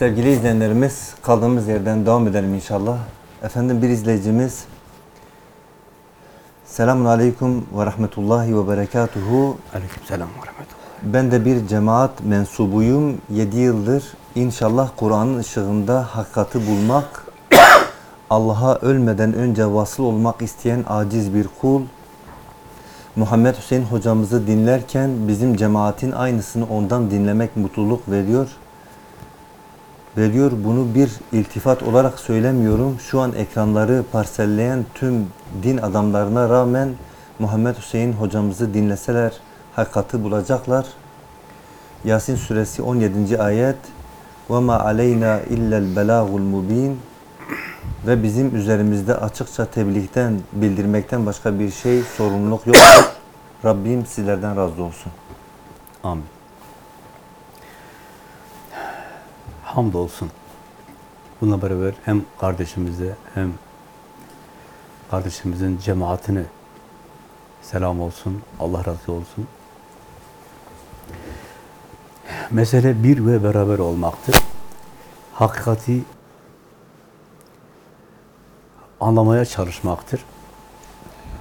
Sevgili izleyenlerimiz kaldığımız yerden devam edelim inşallah. Efendim bir izleyicimiz Selamun Aleyküm ve Rahmetullahi ve Berekatuhu. Aleykümselam ve rahmetullah. Ben de bir cemaat mensubuyum. 7 yıldır inşallah Kur'an'ın ışığında hakikati bulmak, Allah'a ölmeden önce vasıl olmak isteyen aciz bir kul. Muhammed Hüseyin hocamızı dinlerken bizim cemaatin aynısını ondan dinlemek mutluluk veriyor. Veriyor bunu bir iltifat olarak söylemiyorum. Şu an ekranları parselleyen tüm din adamlarına rağmen Muhammed Hüseyin hocamızı dinleseler hakikati bulacaklar. Yasin suresi 17. ayet وَمَا عَلَيْنَا اِلَّا الْبَلَاغُ الْمُب۪ينَ Ve bizim üzerimizde açıkça tebliğden, bildirmekten başka bir şey, sorumluluk yoktur. Rabbim sizlerden razı olsun. Amin. Hamdolsun. Bununla beraber hem kardeşimize hem kardeşimizin cemaatine selam olsun, Allah razı olsun. Mesele bir ve beraber olmaktır. Hakikati anlamaya çalışmaktır.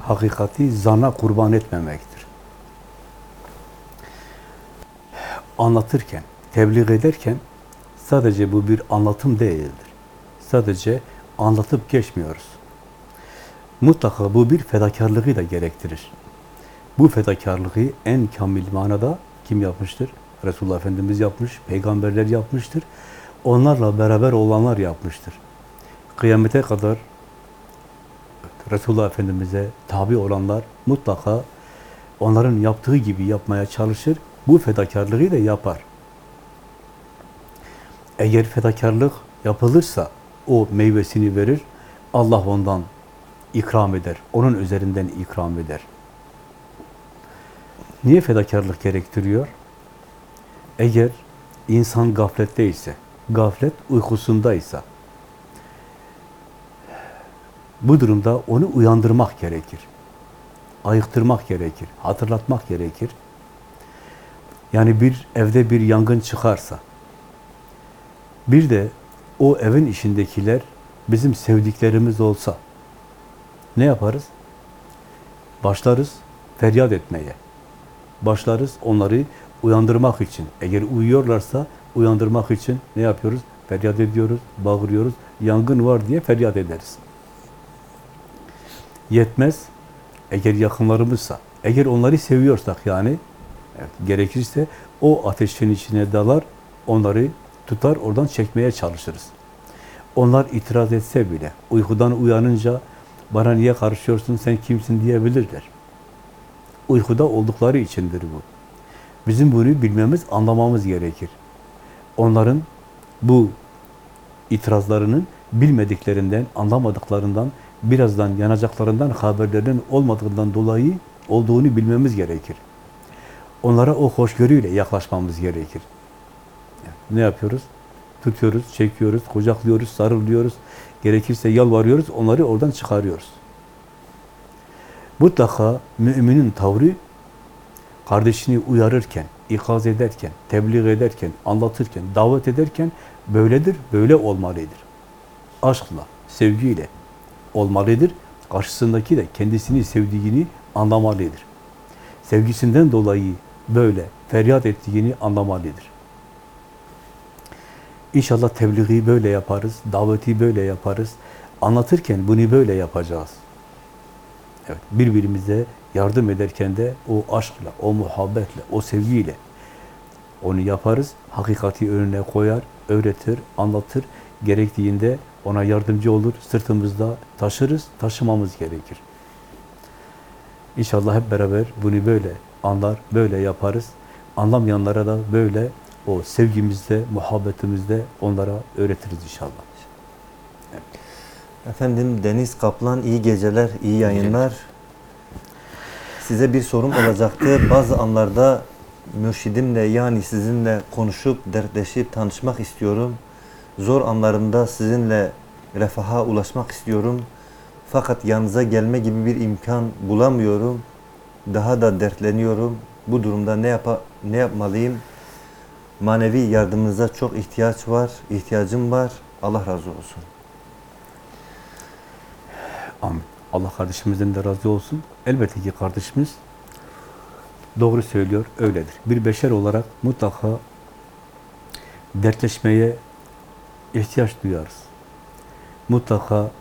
Hakikati zana kurban etmemektir. Anlatırken, tebliğ ederken sadece bu bir anlatım değildir. Sadece anlatıp geçmiyoruz. Mutlaka bu bir fedakarlığı da gerektirir. Bu fedakarlığı en kamil manada kim yapmıştır? Resulullah Efendimiz yapmış, peygamberler yapmıştır. Onlarla beraber olanlar yapmıştır. Kıyamete kadar Resulullah Efendimiz'e tabi olanlar mutlaka onların yaptığı gibi yapmaya çalışır. Bu fedakarlığı da yapar. Eğer fedakarlık yapılırsa o meyvesini verir. Allah ondan ikram eder. Onun üzerinden ikram eder. Niye fedakarlık gerektiriyor? Eğer insan gafletteyse, gaflet uykusundaysa, bu durumda onu uyandırmak gerekir. Ayıktırmak gerekir, hatırlatmak gerekir. Yani bir evde bir yangın çıkarsa, bir de o evin içindekiler bizim sevdiklerimiz olsa ne yaparız? Başlarız feryat etmeye. Başlarız onları uyandırmak için. Eğer uyuyorlarsa uyandırmak için ne yapıyoruz? Feryat ediyoruz, bağırıyoruz. Yangın var diye feryat ederiz. Yetmez. Eğer yakınlarımızsa, eğer onları seviyorsak yani evet, gerekirse o ateşin içine dalar, onları tutar, oradan çekmeye çalışırız. Onlar itiraz etse bile, uykudan uyanınca bana niye karışıyorsun, sen kimsin diyebilirler. Uykuda oldukları içindir bu. Bizim bunu bilmemiz, anlamamız gerekir. Onların bu itirazlarının bilmediklerinden, anlamadıklarından, birazdan yanacaklarından haberlerinin olmadığından dolayı olduğunu bilmemiz gerekir. Onlara o hoşgörüyle yaklaşmamız gerekir. Ne yapıyoruz? Tutuyoruz, çekiyoruz, kucaklıyoruz, sarılıyoruz. Gerekirse yalvarıyoruz, onları oradan çıkarıyoruz. Mutlaka müminin tavrı kardeşini uyarırken, ikaz ederken, tebliğ ederken, anlatırken, davet ederken böyledir, böyle olmalıdır. Aşkla, sevgiyle olmalıdır. Karşısındaki de kendisini sevdiğini anlamalıdır. Sevgisinden dolayı böyle feryat ettiğini anlamalıdır. İnşallah tebliği böyle yaparız, daveti böyle yaparız. Anlatırken bunu böyle yapacağız. Evet, birbirimize yardım ederken de o aşkla, o muhabbetle, o sevgiyle onu yaparız. Hakikati önüne koyar, öğretir, anlatır. Gerektiğinde ona yardımcı olur, sırtımızda taşırız, taşımamız gerekir. İnşallah hep beraber bunu böyle anlar, böyle yaparız. Anlamayanlara da böyle o sevgimizde, muhabbetimizde onlara öğretiriz inşallah. Efendim Deniz Kaplan iyi geceler, iyi yayınlar. Size bir sorum olacaktı. Bazı anlarda mürşidimle yani sizinle konuşup, dertleşip, tanışmak istiyorum. Zor anlarımda sizinle refaha ulaşmak istiyorum. Fakat yanınıza gelme gibi bir imkan bulamıyorum. Daha da dertleniyorum. Bu durumda ne yapa ne yapmalıyım? Manevi yardımınıza çok ihtiyaç var, ihtiyacım var. Allah razı olsun. Amin. Allah kardeşimizden de razı olsun. Elbette ki kardeşimiz doğru söylüyor, öyledir. Bir beşer olarak mutlaka dertleşmeye ihtiyaç duyarız. Mutlaka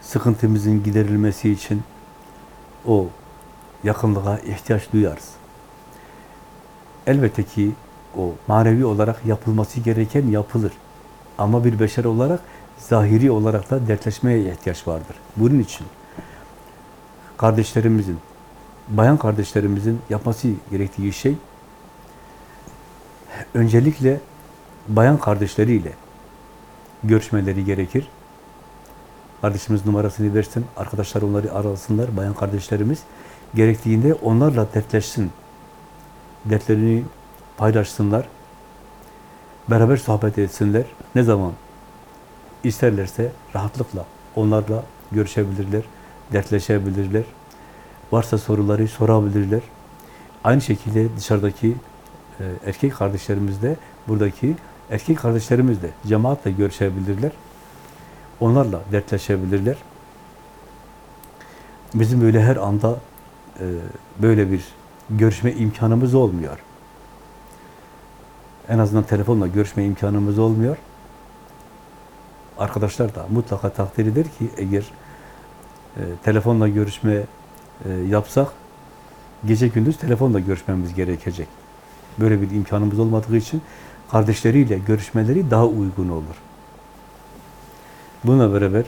sıkıntımızın giderilmesi için o yakınlığa ihtiyaç duyarız. Elbette ki o manevi olarak yapılması gereken yapılır. Ama bir beşer olarak zahiri olarak da dertleşmeye ihtiyaç vardır. Bunun için kardeşlerimizin, bayan kardeşlerimizin yapması gerektiği şey öncelikle bayan kardeşleriyle görüşmeleri gerekir. Kardeşimiz numarasını versin, arkadaşlar onları arasınlar, bayan kardeşlerimiz. Gerektiğinde onlarla dertleşsin. Dertlerini paylaşsınlar. Beraber sohbet etsinler. Ne zaman isterlerse rahatlıkla onlarla görüşebilirler, dertleşebilirler. Varsa soruları sorabilirler. Aynı şekilde dışarıdaki e, erkek kardeşlerimiz de buradaki erkek kardeşlerimiz de cemaatle görüşebilirler. Onlarla dertleşebilirler. Bizim böyle her anda e, böyle bir görüşme imkanımız olmuyor. En azından telefonla görüşme imkanımız olmuyor. Arkadaşlar da mutlaka takdir eder ki eğer e, telefonla görüşme e, yapsak gece gündüz telefonla görüşmemiz gerekecek. Böyle bir imkanımız olmadığı için kardeşleriyle görüşmeleri daha uygun olur. Bununla beraber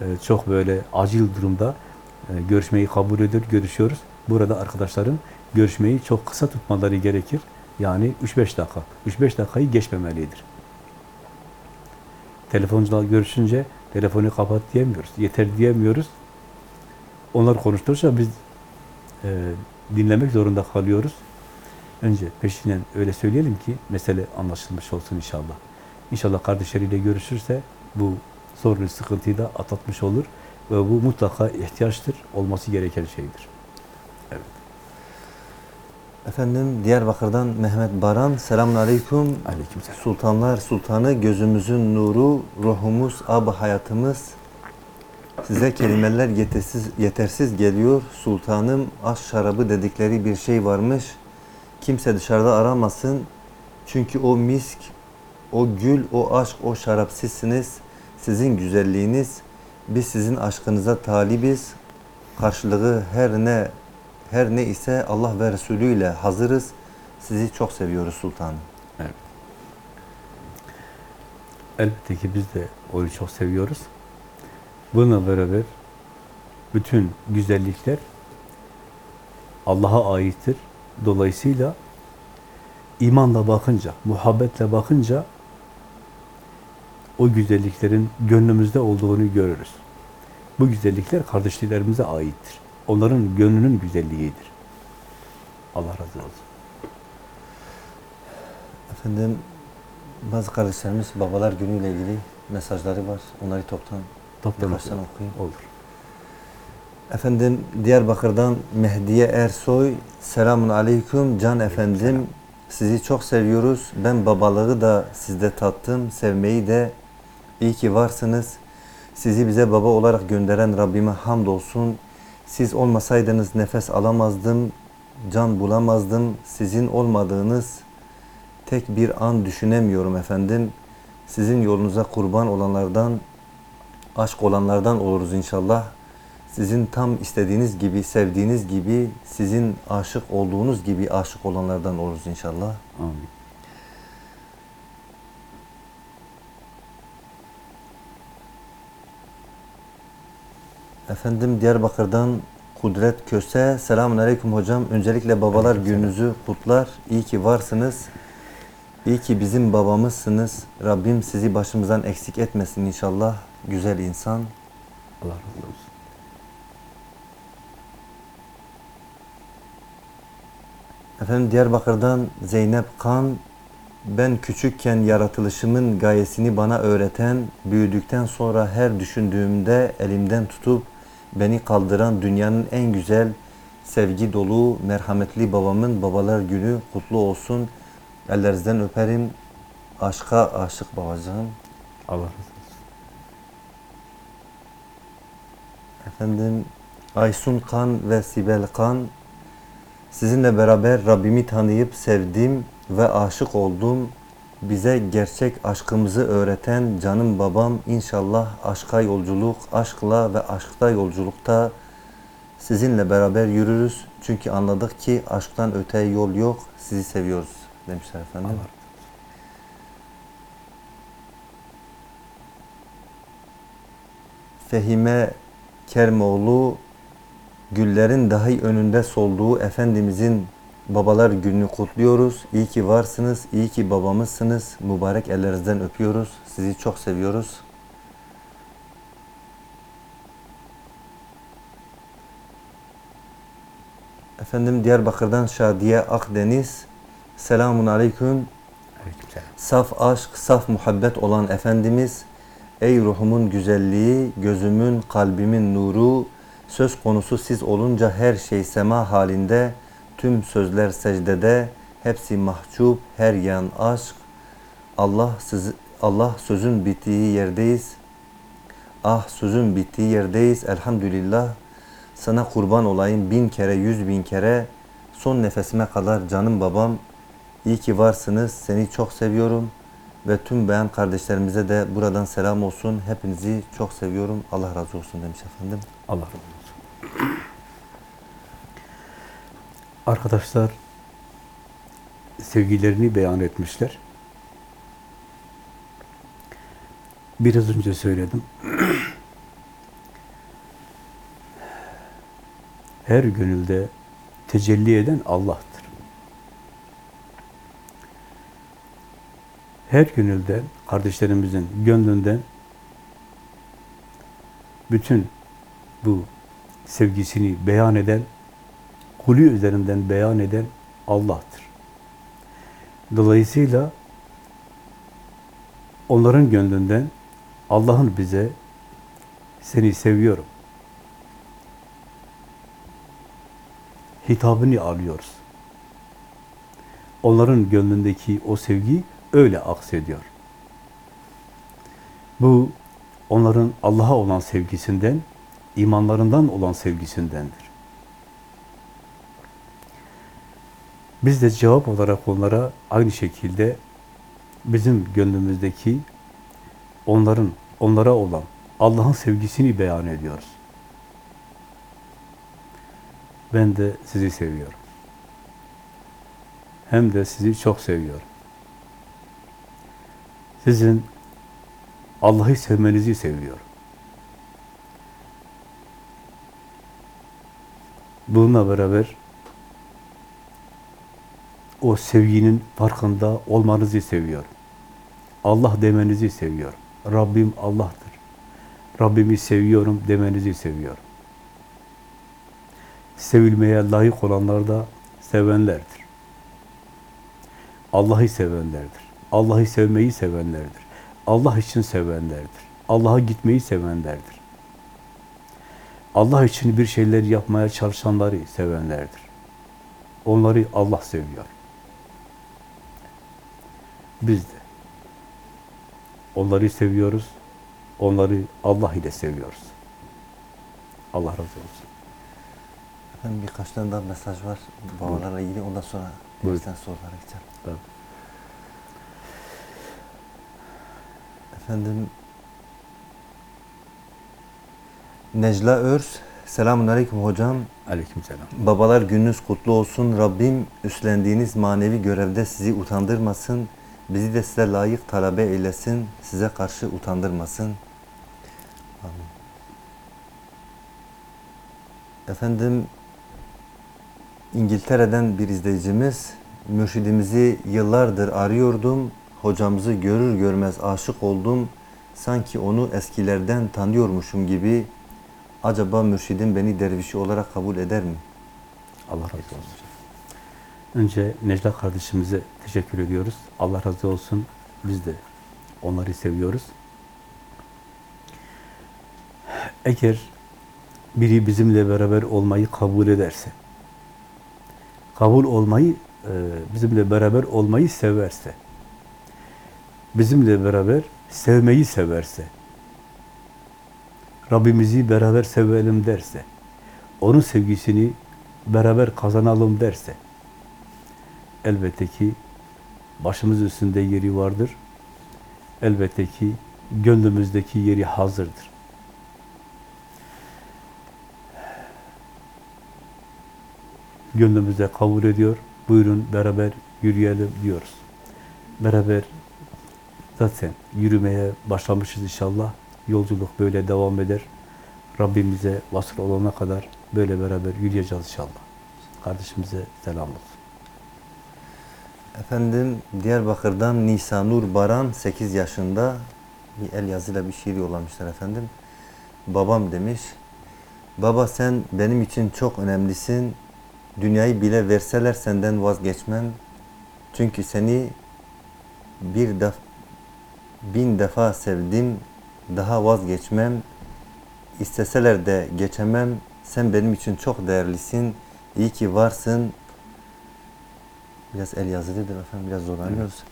e, çok böyle acil durumda e, görüşmeyi kabul ediyor, görüşüyoruz. Burada arkadaşların görüşmeyi çok kısa tutmaları gerekir. Yani 3-5 dakika. 3-5 dakikayı geçmemelidir. Telefoncularla görüşünce telefonu kapat diyemiyoruz. Yeter diyemiyoruz. Onlar konuştukça biz e, dinlemek zorunda kalıyoruz. Önce peşinden öyle söyleyelim ki mesele anlaşılmış olsun inşallah. İnşallah kardeşleriyle görüşürse bu sorunu, sıkıntıyı da atlatmış olur ve bu mutlaka ihtiyaçtır, olması gereken şeydir. Efendim Diyarbakır'dan Mehmet Baran. Selamun Aleyküm. Aleykümselam. Sultanlar Sultanı, gözümüzün nuru, ruhumuz, ab hayatımız. Size kelimeler yetersiz, yetersiz geliyor. Sultanım, aşk şarabı dedikleri bir şey varmış. Kimse dışarıda aramasın. Çünkü o misk, o gül, o aşk, o şarap sizsiniz. Sizin güzelliğiniz. Biz sizin aşkınıza talibiz. Karşılığı her ne her ne ise Allah ve Resulü ile hazırız. Sizi çok seviyoruz sultanım. Evet. Elbette ki biz de onu çok seviyoruz. Bununla beraber bütün güzellikler Allah'a aittir. Dolayısıyla imanla bakınca, muhabbetle bakınca o güzelliklerin gönlümüzde olduğunu görürüz. Bu güzellikler kardeşliklerimize aittir. Onların gönlünün güzelliğidir. Allah razı olsun. Efendim bazı kardeşlerimiz babalar günüyle ilgili mesajları var. Onları toptan Toptan okuyayım. Olur. Efendim Diyarbakır'dan Mehdiye Ersoy. Selamun Aleyküm Can efendim. Sizi çok seviyoruz. Ben babalığı da sizde tattım. Sevmeyi de iyi ki varsınız. Sizi bize baba olarak gönderen Rabbime hamdolsun. Siz olmasaydınız nefes alamazdım. Can bulamazdım. Sizin olmadığınız tek bir an düşünemiyorum efendim. Sizin yolunuza kurban olanlardan, aşk olanlardan oluruz inşallah. Sizin tam istediğiniz gibi, sevdiğiniz gibi, sizin aşık olduğunuz gibi aşık olanlardan oluruz inşallah. Amin. Efendim Diyarbakır'dan Kudret Köse. Selamun Aleyküm hocam. Öncelikle babalar gününüzü kutlar. İyi ki varsınız. İyi ki bizim babamızsınız. Rabbim sizi başımızdan eksik etmesin inşallah. Güzel insan. Allah razı olsun. Efendim Diyarbakır'dan Zeynep Kan. Ben küçükken yaratılışımın gayesini bana öğreten, büyüdükten sonra her düşündüğümde elimden tutup beni kaldıran dünyanın en güzel, sevgi dolu, merhametli babamın babalar günü kutlu olsun. Ellerinizden öperim. Aşka aşık babacığım. Allah razı olsun. Efendim Aysun Kan ve Sibel Kan sizinle beraber Rabbimi tanıyıp sevdim ve aşık oldum. Bize gerçek aşkımızı öğreten canım babam inşallah aşka yolculuk, aşkla ve aşkta yolculukta sizinle beraber yürürüz. Çünkü anladık ki aşktan öte yol yok. Sizi seviyoruz demişler efendim. Allah Fehime Kermoğlu güllerin dahi önünde solduğu Efendimizin babalar gününü kutluyoruz. İyi ki varsınız, iyi ki babamızsınız. Mübarek ellerinizden öpüyoruz. Sizi çok seviyoruz. Efendim Diyarbakır'dan Şadiye Akdeniz. Selamun Aleyküm. Aleykümselam. Saf aşk, saf muhabbet olan Efendimiz, ey ruhumun güzelliği, gözümün, kalbimin nuru, söz konusu siz olunca her şey sema halinde, tüm sözler secdede, hepsi mahcup, her yan aşk. Allah siz, Allah sözün bittiği yerdeyiz. Ah sözün bittiği yerdeyiz. Elhamdülillah. Sana kurban olayım bin kere, yüz bin kere. Son nefesime kadar canım babam. İyi ki varsınız. Seni çok seviyorum. Ve tüm beyan kardeşlerimize de buradan selam olsun. Hepinizi çok seviyorum. Allah razı olsun demiş efendim. Allah razı olsun. Arkadaşlar sevgilerini beyan etmişler. Biraz önce söyledim. Her gönülde tecelli eden Allah'tır. Her gönülde kardeşlerimizin gönlünden bütün bu sevgisini beyan eden, kulü üzerinden beyan eden Allah'tır. Dolayısıyla onların gönlünden Allah'ın bize seni seviyorum hitabını alıyoruz. Onların gönlündeki o sevgi öyle aksediyor. Bu onların Allah'a olan sevgisinden, imanlarından olan sevgisindendir. Biz de cevap olarak onlara aynı şekilde bizim gönlümüzdeki onların onlara olan Allah'ın sevgisini beyan ediyoruz. Ben de sizi seviyorum. Hem de sizi çok seviyorum. Sizin Allah'ı sevmenizi seviyorum. Bununla beraber o sevginin farkında olmanızı seviyorum. Allah demenizi seviyorum. Rabbim Allah'tır. Rabbimi seviyorum demenizi seviyorum. Sevilmeye layık olanlar da sevenlerdir. Allah'ı sevenlerdir. Allah'ı sevmeyi sevenlerdir. Allah için sevenlerdir. Allah'a gitmeyi sevenlerdir. Allah için bir şeyler yapmaya çalışanları sevenlerdir. Onları Allah seviyor. Biz de onları seviyoruz. Onları Allah ile seviyoruz. Allah razı olsun. Efendim birkaç tane daha mesaj var babalarla ilgili. Ondan sonra bizden sorulara geçelim. Tabii. Efendim Necla Örs Selamun Aleyküm hocam. Aleykümselam. Babalar gününüz kutlu olsun. Rabbim üstlendiğiniz manevi görevde sizi utandırmasın. Bizi de size layık talabe eylesin. Size karşı utandırmasın. Amin. Efendim İngiltere'den bir izleyicimiz mürşidimizi yıllardır arıyordum. Hocamızı görür görmez aşık oldum. Sanki onu eskilerden tanıyormuşum gibi. Acaba mürşidim beni dervişi olarak kabul eder mi? Allah razı olsun. Önce Necla kardeşimize teşekkür ediyoruz. Allah razı olsun. Biz de onları seviyoruz. Eğer biri bizimle beraber olmayı kabul ederse, kabul olmayı e, bizimle beraber olmayı severse, bizimle beraber sevmeyi severse, Rabbimizi beraber sevelim derse, onun sevgisini beraber kazanalım derse, elbette ki başımız üstünde yeri vardır. Elbette ki gönlümüzdeki yeri hazırdır. Gönlümüzde kabul ediyor. Buyurun beraber yürüyelim diyoruz. Beraber zaten yürümeye başlamışız inşallah. Yolculuk böyle devam eder. Rabbimize vasıl olana kadar böyle beraber yürüyeceğiz inşallah. Kardeşimize selam olsun. Efendim Diyarbakır'dan Nisanur Baran 8 yaşında bir el yazıyla bir şiir yollamışlar efendim. Babam demiş. Baba sen benim için çok önemlisin. Dünyayı bile verseler senden vazgeçmem. Çünkü seni bir def bin defa sevdim. Daha vazgeçmem. İsteseler de geçemem. Sen benim için çok değerlisin. İyi ki varsın. Biraz el yazılıdır efendim, biraz zorlanıyoruz.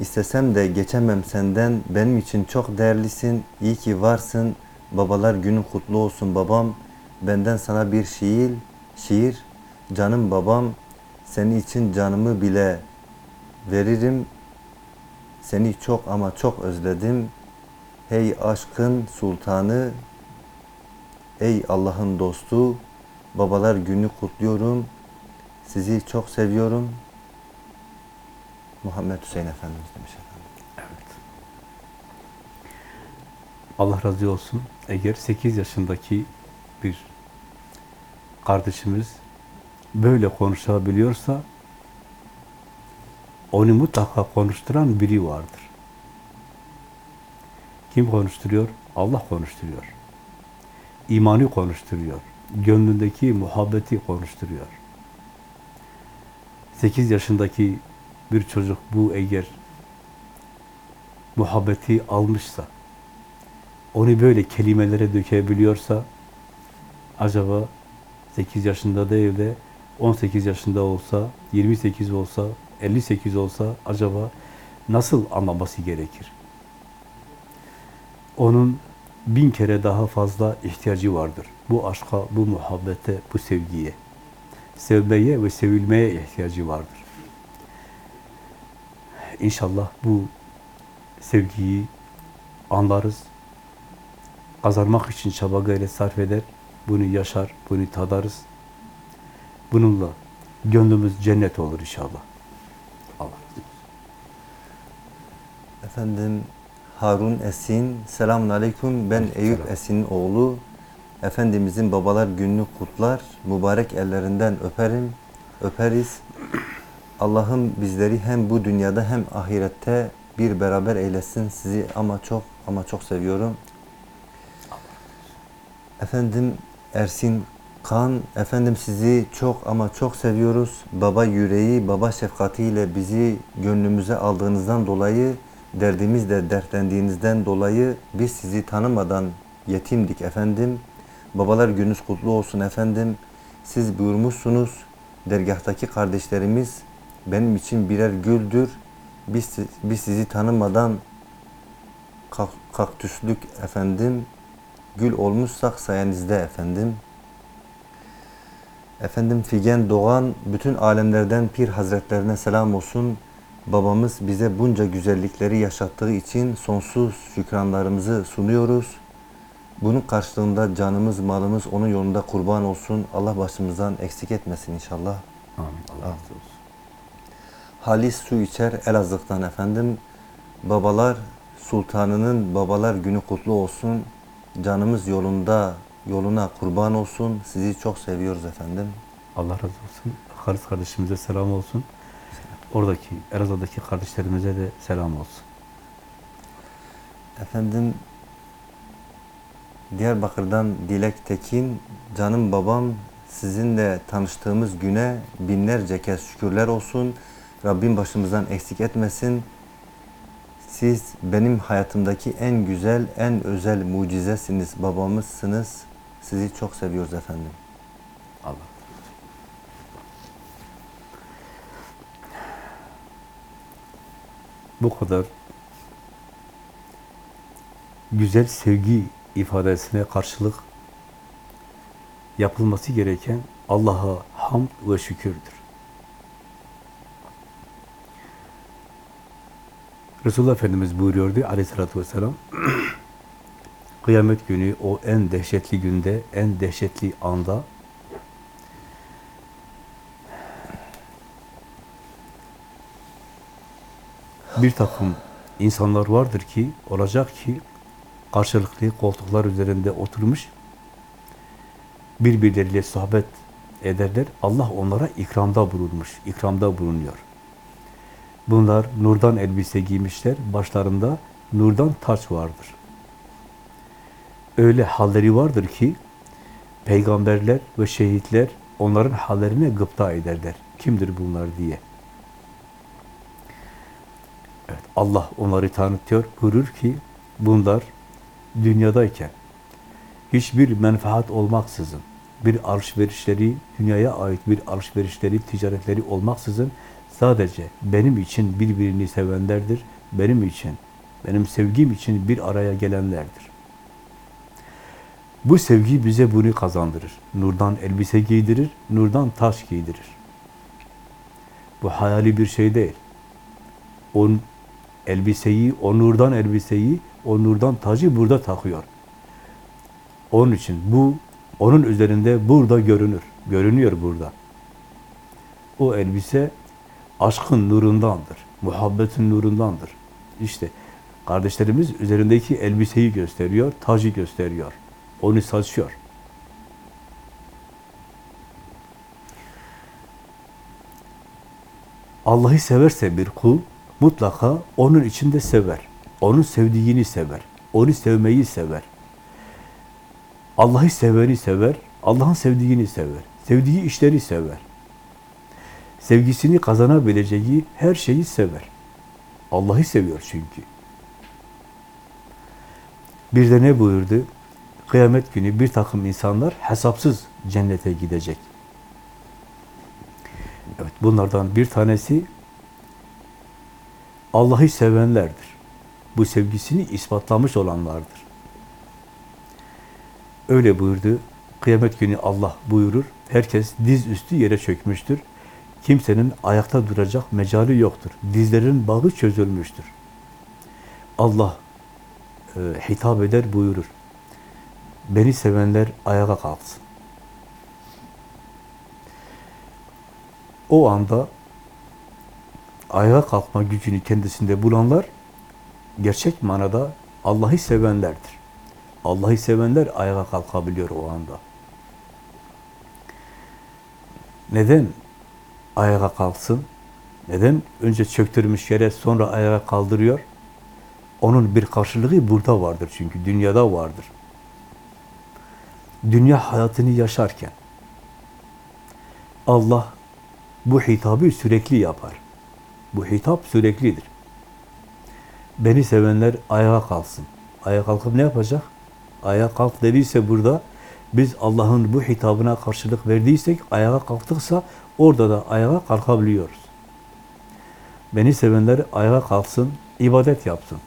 İstesem de geçemem senden, benim için çok değerlisin, iyi ki varsın. Babalar günün kutlu olsun babam, benden sana bir şiir, şiir. Canım babam, senin için canımı bile veririm. Seni çok ama çok özledim. Hey aşkın sultanı, ey Allah'ın dostu, babalar günü kutluyorum. Sizi çok seviyorum. Muhammed Hüseyin Efendimiz demiş efendim. Evet. Allah razı olsun. Eğer 8 yaşındaki bir kardeşimiz böyle konuşabiliyorsa onu mutlaka konuşturan biri vardır. Kim konuşturuyor? Allah konuşturuyor. İmanı konuşturuyor. Gönlündeki muhabbeti konuşturuyor. 8 yaşındaki bir çocuk bu eğer muhabbeti almışsa, onu böyle kelimelere dökebiliyorsa, acaba 8 yaşında değil de 18 yaşında olsa, 28 olsa, 58 olsa acaba nasıl anlaması gerekir? Onun bin kere daha fazla ihtiyacı vardır. Bu aşka, bu muhabbete, bu sevgiye. Sevmeye ve sevilmeye ihtiyacı vardır. İnşallah bu sevgiyi anlarız. Kazanmak için çaba gayret sarf eder. Bunu yaşar, bunu tadarız. Bununla gönlümüz cennet olur inşallah. Allah razı. Efendim Harun Esin, selamun aleyküm. Ben Eyüp. Esin'in oğlu. Efendimizin babalar gününü kutlar. Mübarek ellerinden öperim, öperiz. Allah'ım bizleri hem bu dünyada hem ahirette bir beraber eylesin. Sizi ama çok ama çok seviyorum. Efendim Ersin Kan, efendim sizi çok ama çok seviyoruz. Baba yüreği, baba şefkatiyle bizi gönlümüze aldığınızdan dolayı, derdimizle dertlendiğinizden dolayı biz sizi tanımadan yetimdik efendim. Babalar gününüz kutlu olsun efendim. Siz buyurmuşsunuz, dergahtaki kardeşlerimiz benim için birer güldür. Biz, biz sizi tanımadan kak- kaktüslük efendim, gül olmuşsak sayenizde efendim. Efendim Figen Doğan, bütün alemlerden Pir Hazretlerine selam olsun. Babamız bize bunca güzellikleri yaşattığı için sonsuz şükranlarımızı sunuyoruz. Bunun karşılığında canımız, malımız onun yolunda kurban olsun. Allah başımızdan eksik etmesin inşallah. Amin. Allah razı olsun. Halis su içer Elazığ'dan efendim. Babalar sultanının babalar günü kutlu olsun. Canımız yolunda yoluna kurban olsun. Sizi çok seviyoruz efendim. Allah razı olsun. Halis kardeşimize selam olsun. Oradaki, Elazığ'daki kardeşlerimize de selam olsun. Efendim Diyarbakır'dan Dilek Tekin, canım babam sizinle tanıştığımız güne binlerce kez şükürler olsun. Rabbim başımızdan eksik etmesin. Siz benim hayatımdaki en güzel, en özel mucizesiniz, babamızsınız. Sizi çok seviyoruz efendim. Allah. Bu kadar güzel sevgi ifadesine karşılık yapılması gereken Allah'a hamd ve şükürdür. Resulullah Efendimiz buyuruyordu aleyhissalatü vesselam kıyamet günü o en dehşetli günde, en dehşetli anda bir takım insanlar vardır ki, olacak ki karşılıklı koltuklar üzerinde oturmuş birbirleriyle sohbet ederler. Allah onlara ikramda bulunmuş, ikramda bulunuyor. Bunlar nurdan elbise giymişler, başlarında nurdan taç vardır. Öyle halleri vardır ki peygamberler ve şehitler onların hallerine gıpta ederler. Kimdir bunlar diye. Evet, Allah onları tanıtıyor, buyurur ki bunlar dünyadayken hiçbir menfaat olmaksızın, bir alışverişleri, dünyaya ait bir alışverişleri, ticaretleri olmaksızın sadece benim için birbirini sevenlerdir, benim için, benim sevgim için bir araya gelenlerdir. Bu sevgi bize bunu kazandırır. Nurdan elbise giydirir, nurdan taş giydirir. Bu hayali bir şey değil. O elbiseyi, o nurdan elbiseyi, o nurdan tacı burada takıyor. Onun için bu, onun üzerinde burada görünür. Görünüyor burada. O elbise aşkın nurundandır. Muhabbetin nurundandır. İşte kardeşlerimiz üzerindeki elbiseyi gösteriyor, tacı gösteriyor. Onu saçıyor. Allah'ı severse bir kul mutlaka onun içinde sever. Onun sevdiğini sever. Onu sevmeyi sever. Allah'ı seveni sever. Allah'ın sevdiğini sever. Sevdiği işleri sever. Sevgisini kazanabileceği her şeyi sever. Allah'ı seviyor çünkü. Bir de ne buyurdu? Kıyamet günü bir takım insanlar hesapsız cennete gidecek. Evet, bunlardan bir tanesi Allah'ı sevenlerdir. Bu sevgisini ispatlamış olanlardır. Öyle buyurdu. Kıyamet günü Allah buyurur. Herkes diz üstü yere çökmüştür. Kimsenin ayakta duracak mecali yoktur. Dizlerin bağı çözülmüştür. Allah e, hitap eder buyurur. Beni sevenler ayağa kalksın. O anda ayağa kalkma gücünü kendisinde bulanlar gerçek manada Allah'ı sevenlerdir. Allah'ı sevenler ayağa kalkabiliyor o anda. Neden ayağa kalksın? Neden önce çöktürmüş yere sonra ayağa kaldırıyor? Onun bir karşılığı burada vardır çünkü dünyada vardır. Dünya hayatını yaşarken Allah bu hitabı sürekli yapar. Bu hitap süreklidir. Beni sevenler ayağa kalksın. Ayağa kalkıp ne yapacak? Ayağa kalk dediyse burada biz Allah'ın bu hitabına karşılık verdiysek, ayağa kalktıksa orada da ayağa kalkabiliyoruz. Beni sevenler ayağa kalksın, ibadet yapsın.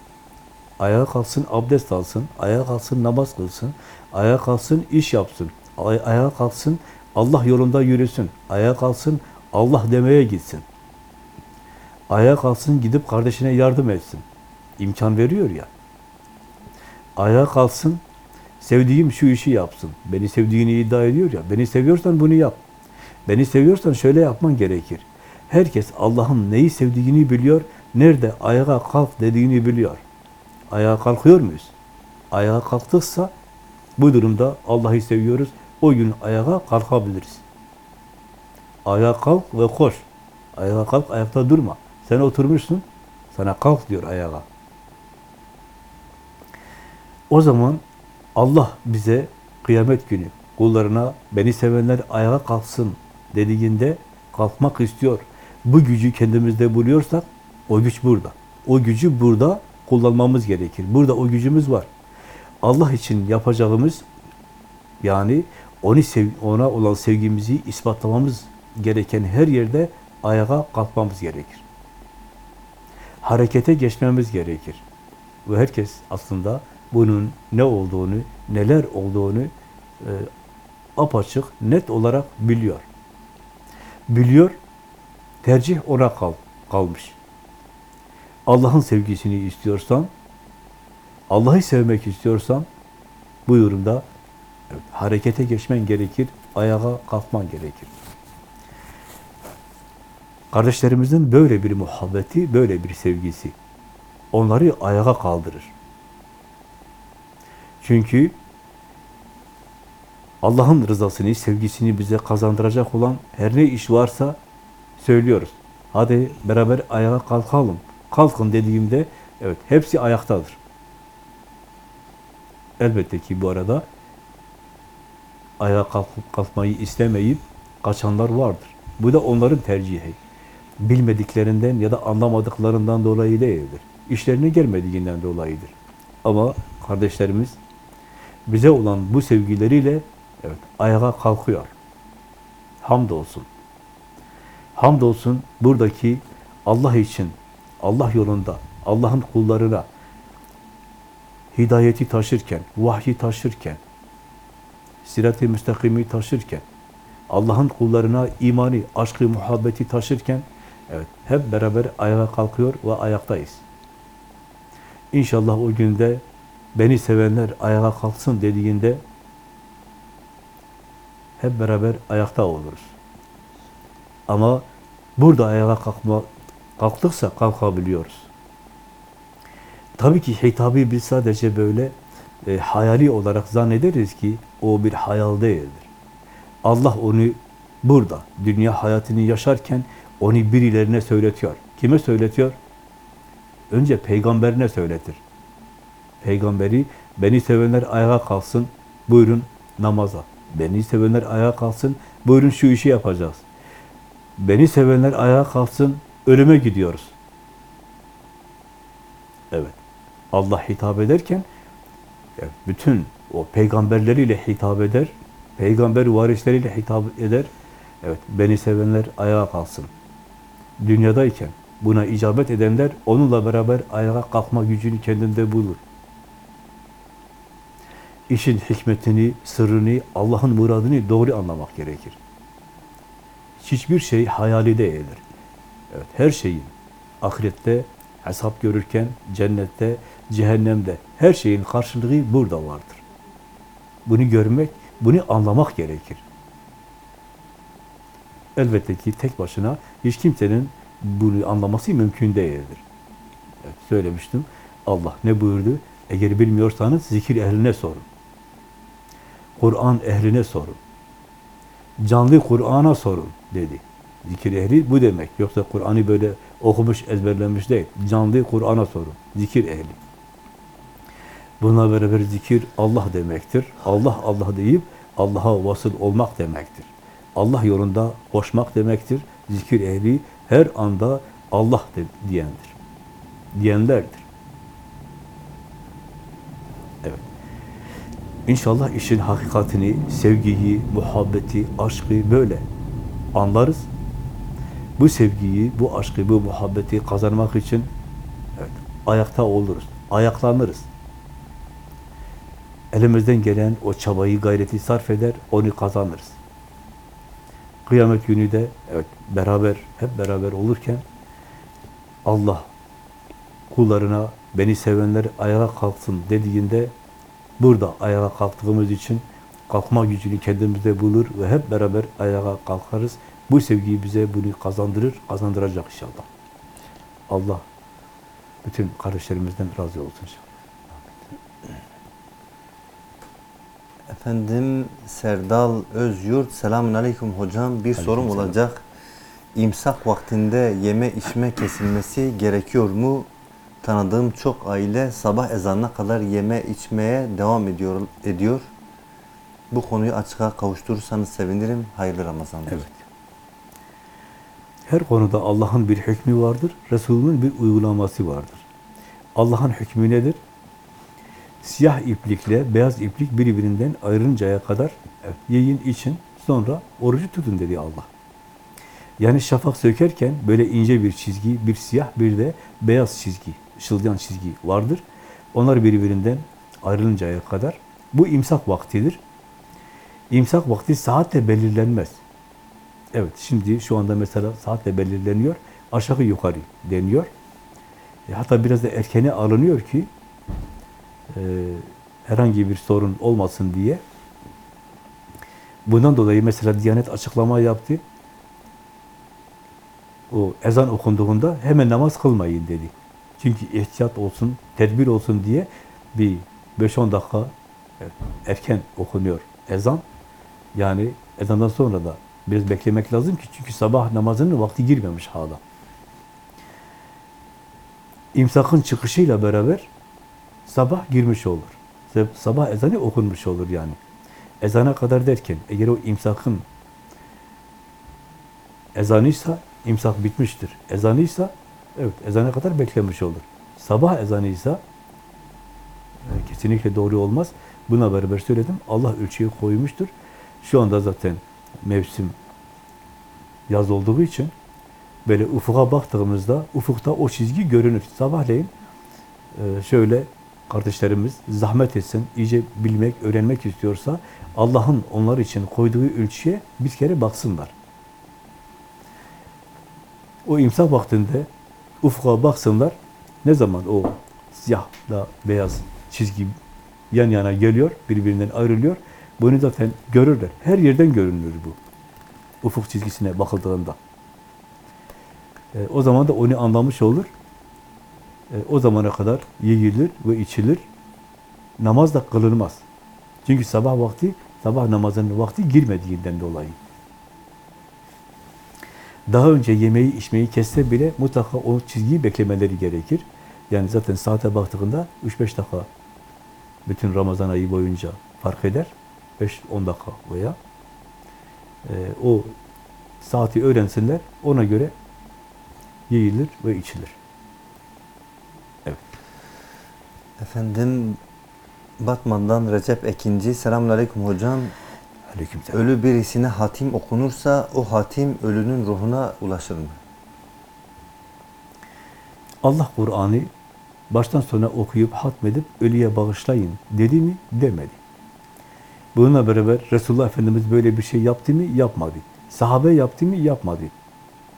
Ayağa kalksın, abdest alsın. Ayağa kalksın, namaz kılsın. Ayağa kalksın, iş yapsın. Ay ayağa kalksın, Allah yolunda yürüsün. Ayağa kalksın, Allah demeye gitsin. Ayağa kalksın, gidip kardeşine yardım etsin. İmkan veriyor ya. Ayağa kalksın, sevdiğim şu işi yapsın. Beni sevdiğini iddia ediyor ya. Beni seviyorsan bunu yap. Beni seviyorsan şöyle yapman gerekir. Herkes Allah'ın neyi sevdiğini biliyor, nerede ayağa kalk dediğini biliyor. Ayağa kalkıyor muyuz? Ayağa kalktıksa bu durumda Allah'ı seviyoruz. O gün ayağa kalkabiliriz. Ayağa kalk ve koş. Ayağa kalk, ayakta durma. Sen oturmuşsun, sana kalk diyor ayağa. O zaman Allah bize kıyamet günü kullarına beni sevenler ayağa kalksın dediğinde kalkmak istiyor. Bu gücü kendimizde buluyorsak o güç burada. O gücü burada kullanmamız gerekir. Burada o gücümüz var. Allah için yapacağımız yani onu sev, ona olan sevgimizi ispatlamamız gereken her yerde ayağa kalkmamız gerekir. harekete geçmemiz gerekir. Ve herkes aslında bunun ne olduğunu, neler olduğunu e, apaçık, net olarak biliyor. Biliyor, tercih ona kal, kalmış. Allah'ın sevgisini istiyorsan, Allah'ı sevmek istiyorsan, bu yorumda evet, harekete geçmen gerekir, ayağa kalkman gerekir. Kardeşlerimizin böyle bir muhabbeti, böyle bir sevgisi onları ayağa kaldırır. Çünkü Allah'ın rızasını, sevgisini bize kazandıracak olan her ne iş varsa söylüyoruz. Hadi beraber ayağa kalkalım. Kalkın dediğimde evet hepsi ayaktadır. Elbette ki bu arada ayağa kalkıp kalkmayı istemeyip kaçanlar vardır. Bu da onların tercihi. Bilmediklerinden ya da anlamadıklarından dolayı değildir. İşlerine gelmediğinden dolayıdır. Ama kardeşlerimiz bize olan bu sevgileriyle evet ayağa kalkıyor. Hamdolsun. Hamdolsun buradaki Allah için, Allah yolunda, Allah'ın kullarına hidayeti taşırken, vahyi taşırken, sirat-i müstakimi taşırken, Allah'ın kullarına imani, aşkı, muhabbeti taşırken, evet, hep beraber ayağa kalkıyor ve ayaktayız. İnşallah o günde beni sevenler ayağa kalksın dediğinde hep beraber ayakta oluruz. Ama burada ayağa kalkma, kalktıksa kalkabiliyoruz. Tabii ki hitabı biz sadece böyle e, hayali olarak zannederiz ki o bir hayal değildir. Allah onu burada, dünya hayatını yaşarken onu birilerine söyletiyor. Kime söyletiyor? Önce peygamberine söyletir. Peygamberi, beni sevenler ayağa kalsın, buyurun namaza. Beni sevenler ayağa kalsın, buyurun şu işi yapacağız. Beni sevenler ayağa kalsın, ölüme gidiyoruz. Evet. Allah hitap ederken bütün o peygamberleriyle hitap eder, peygamber varisleriyle hitap eder. Evet, beni sevenler ayağa kalsın. Dünyadayken buna icabet edenler onunla beraber ayağa kalkma gücünü kendinde bulur. İşin hikmetini, sırrını, Allah'ın muradını doğru anlamak gerekir. Hiçbir şey hayali değildir. Evet, her şeyin ahirette hesap görürken, cennette, cehennemde her şeyin karşılığı burada vardır. Bunu görmek, bunu anlamak gerekir. Elbette ki tek başına hiç kimsenin bunu anlaması mümkün değildir. Evet, söylemiştim. Allah ne buyurdu? Eğer bilmiyorsanız zikir ehline sorun. Kur'an ehline sorun. Canlı Kur'an'a sorun dedi. Zikir ehli bu demek. Yoksa Kur'an'ı böyle okumuş, ezberlemiş değil. Canlı Kur'an'a sorun. Zikir ehli. Buna beraber zikir Allah demektir. Allah Allah deyip Allah'a vasıl olmak demektir. Allah yolunda koşmak demektir. Zikir ehli her anda Allah de, diyendir. Diyenlerdir. İnşallah işin hakikatini, sevgiyi, muhabbeti, aşkı böyle anlarız. Bu sevgiyi, bu aşkı, bu muhabbeti kazanmak için evet, ayakta oluruz, ayaklanırız. Elimizden gelen o çabayı, gayreti sarf eder, onu kazanırız. Kıyamet günü de evet beraber, hep beraber olurken Allah kullarına beni sevenler ayağa kalksın dediğinde burada ayağa kalktığımız için kalkma gücünü kendimizde bulur ve hep beraber ayağa kalkarız. Bu sevgiyi bize bunu kazandırır, kazandıracak inşallah. Allah bütün kardeşlerimizden razı olsun inşallah. Efendim Serdal Özyurt, selamun aleyküm hocam. Bir sorum Aleykümselam. olacak. İmsak vaktinde yeme içme kesilmesi gerekiyor mu? Tanıdığım çok aile sabah ezanına kadar yeme içmeye devam ediyor. ediyor. Bu konuyu açığa kavuşturursanız sevinirim. Hayırlı Ramazanlar. Evet. Her konuda Allah'ın bir hükmü vardır, Resulünün bir uygulaması vardır. Allah'ın hükmü nedir? Siyah iplikle beyaz iplik birbirinden ayrılıncaya kadar evet, yiyin için sonra orucu tutun dedi Allah. Yani şafak sökerken böyle ince bir çizgi, bir siyah bir de beyaz çizgi, ışıldayan çizgi vardır. Onlar birbirinden ayrılıncaya kadar. Bu imsak vaktidir. İmsak vakti saatle belirlenmez. Evet, şimdi şu anda mesela saatle belirleniyor, aşağı yukarı deniyor. E, hatta biraz da erkene alınıyor ki e, herhangi bir sorun olmasın diye. Bundan dolayı mesela Diyanet açıklama yaptı. O ezan okunduğunda hemen namaz kılmayın dedi. Çünkü ihtiyat olsun, tedbir olsun diye bir 5-10 dakika erken okunuyor ezan. Yani ezandan sonra da biraz beklemek lazım ki çünkü sabah namazının vakti girmemiş hala. İmsakın çıkışıyla beraber sabah girmiş olur. Sabah ezanı okunmuş olur yani. Ezana kadar derken eğer o imsakın ezanıysa imsak bitmiştir. Ezanıysa evet ezana kadar beklemiş olur. Sabah ezanıysa e, kesinlikle doğru olmaz. Buna beraber söyledim. Allah ölçüyü koymuştur. Şu anda zaten mevsim yaz olduğu için böyle ufuka baktığımızda ufukta o çizgi görünür. Sabahleyin e, şöyle kardeşlerimiz zahmet etsin, iyice bilmek, öğrenmek istiyorsa Allah'ın onlar için koyduğu ölçüye bir kere baksınlar. O imsak vaktinde ufka baksınlar. Ne zaman o siyahla beyaz çizgi yan yana geliyor, birbirinden ayrılıyor. Bunu zaten görürler. Her yerden görünür bu. Ufuk çizgisine bakıldığında. E, o zaman da onu anlamış olur. E, o zamana kadar yiyilir ve içilir. Namaz da kılınmaz. Çünkü sabah vakti, sabah namazının vakti girmediğinden dolayı. Daha önce yemeği, içmeyi kesse bile mutlaka o çizgiyi beklemeleri gerekir. Yani zaten saate baktığında 3-5 dakika bütün Ramazan ayı boyunca fark eder. 5-10 dakika veya e, o saati öğrensinler, ona göre yiyilir ve içilir. Evet. Efendim Batman'dan Recep Ekinci. Selamünaleyküm hocam. Aleykümselam. Ölü birisine hatim okunursa o hatim ölünün ruhuna ulaşır mı? Allah Kur'an'ı baştan sona okuyup hatmedip ölüye bağışlayın dedi mi? Demedi. Bununla beraber Resulullah Efendimiz böyle bir şey yaptı mı? Yapmadı. Sahabe yaptı mı? Yapmadı.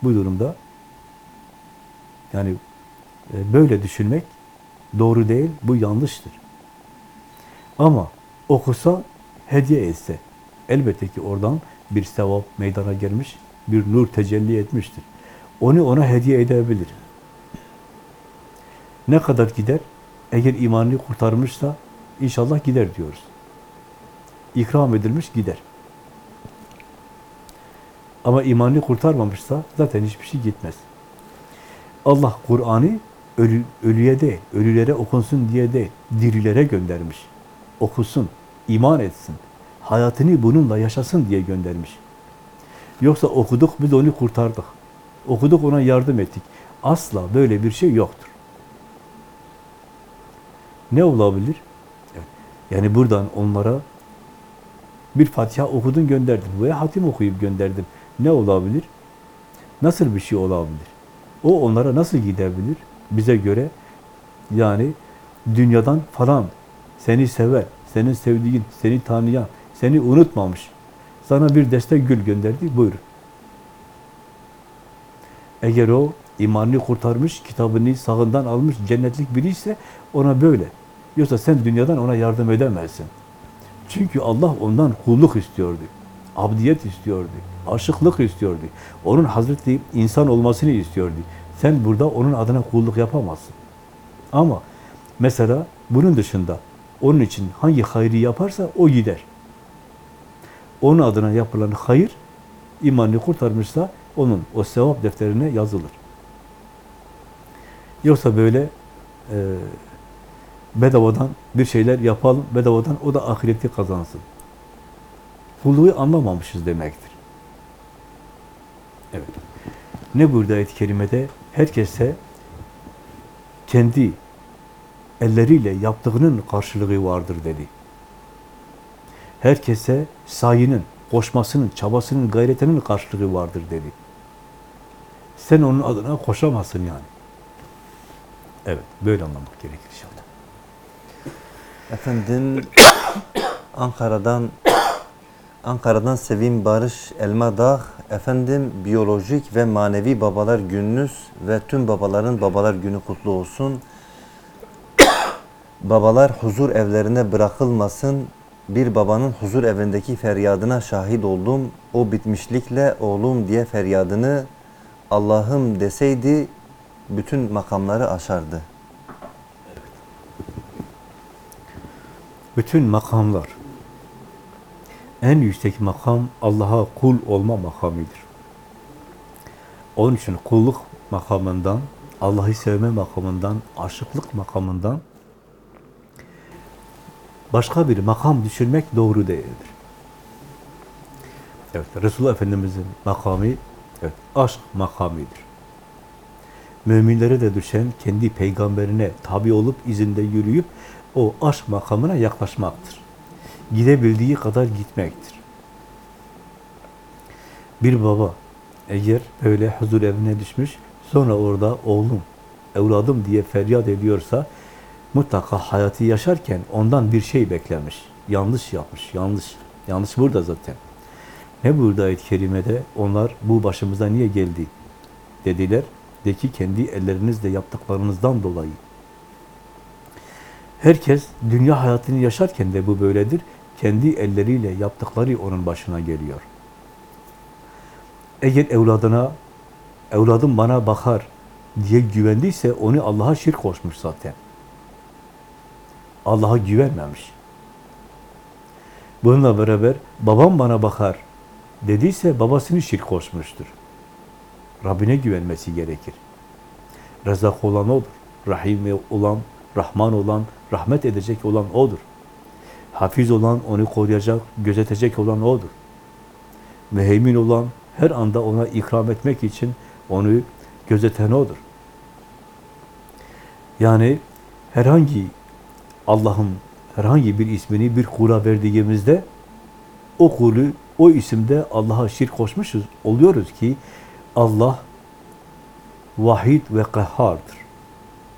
Bu durumda yani e, böyle düşünmek doğru değil, bu yanlıştır. Ama okusa, hediye etse, elbette ki oradan bir sevap meydana gelmiş, bir nur tecelli etmiştir. Onu ona hediye edebilir. Ne kadar gider? Eğer imanını kurtarmışsa inşallah gider diyoruz. İkram edilmiş gider. Ama imanını kurtarmamışsa zaten hiçbir şey gitmez. Allah Kur'an'ı ölü, ölüye değil, ölülere okunsun diye değil, dirilere göndermiş. Okusun, iman etsin, hayatını bununla yaşasın diye göndermiş. Yoksa okuduk, biz onu kurtardık. Okuduk, ona yardım ettik. Asla böyle bir şey yoktur. Ne olabilir? Yani buradan onlara bir Fatiha okudun gönderdin veya hatim okuyup gönderdin. Ne olabilir? Nasıl bir şey olabilir? O onlara nasıl gidebilir? Bize göre yani dünyadan falan seni sever, senin sevdiğin, seni tanıyan, seni unutmamış. Sana bir destek gül gönderdi, buyurun. Eğer o imanını kurtarmış, kitabını sağından almış, cennetlik biri ise ona böyle. Yoksa sen dünyadan ona yardım edemezsin. Çünkü Allah ondan kulluk istiyordu. Abdiyet istiyordu. Aşıklık istiyordu. Onun Hazreti insan olmasını istiyordu. Sen burada onun adına kulluk yapamazsın. Ama mesela bunun dışında onun için hangi hayrı yaparsa o gider. Onun adına yapılan hayır imanını kurtarmışsa onun o sevap defterine yazılır. Yoksa böyle e, bedavadan bir şeyler yapalım, bedavadan o da ahireti kazansın. Kulluğu anlamamışız demektir. Evet. Ne burada ayet-i kerimede? Herkese kendi elleriyle yaptığının karşılığı vardır dedi. Herkese sayının, koşmasının, çabasının, gayretinin karşılığı vardır dedi. Sen onun adına koşamazsın yani. Evet, böyle anlamak gerekir inşallah. Efendim Ankara'dan Ankara'dan Sevim Barış Elmadağ efendim biyolojik ve manevi babalar gününüz ve tüm babaların babalar günü kutlu olsun. Babalar huzur evlerine bırakılmasın. Bir babanın huzur evindeki feryadına şahit oldum. O bitmişlikle oğlum diye feryadını Allah'ım deseydi bütün makamları aşardı. Bütün makamlar, en yüksek makam Allah'a kul olma makamidir. Onun için kulluk makamından, Allah'ı sevme makamından, aşıklık makamından başka bir makam düşürmek doğru değildir. Evet, Resulullah Efendimiz'in makamı evet, aşk makamidir. Müminlere de düşen kendi peygamberine tabi olup izinde yürüyüp o aşk makamına yaklaşmaktır. Gidebildiği kadar gitmektir. Bir baba eğer böyle huzur evine düşmüş, sonra orada oğlum, evladım diye feryat ediyorsa, mutlaka hayatı yaşarken ondan bir şey beklemiş. Yanlış yapmış, yanlış. Yanlış burada zaten. Ne burada ayet-i kerimede? Onlar bu başımıza niye geldi? Dediler. De ki kendi ellerinizle yaptıklarınızdan dolayı. Herkes dünya hayatını yaşarken de bu böyledir. Kendi elleriyle yaptıkları onun başına geliyor. Eğer evladına, evladım bana bakar diye güvendiyse onu Allah'a şirk koşmuş zaten. Allah'a güvenmemiş. Bununla beraber babam bana bakar dediyse babasını şirk koşmuştur. Rabbine güvenmesi gerekir. Rezak olan O'dur. Rahim olan, Rahman olan, rahmet edecek olan O'dur. Hafiz olan, onu koruyacak, gözetecek olan O'dur. Müheymin olan, her anda ona ikram etmek için onu gözeten O'dur. Yani herhangi Allah'ın herhangi bir ismini bir kula verdiğimizde o kulü, o isimde Allah'a şirk koşmuşuz. Oluyoruz ki Allah vahid ve kahhardır.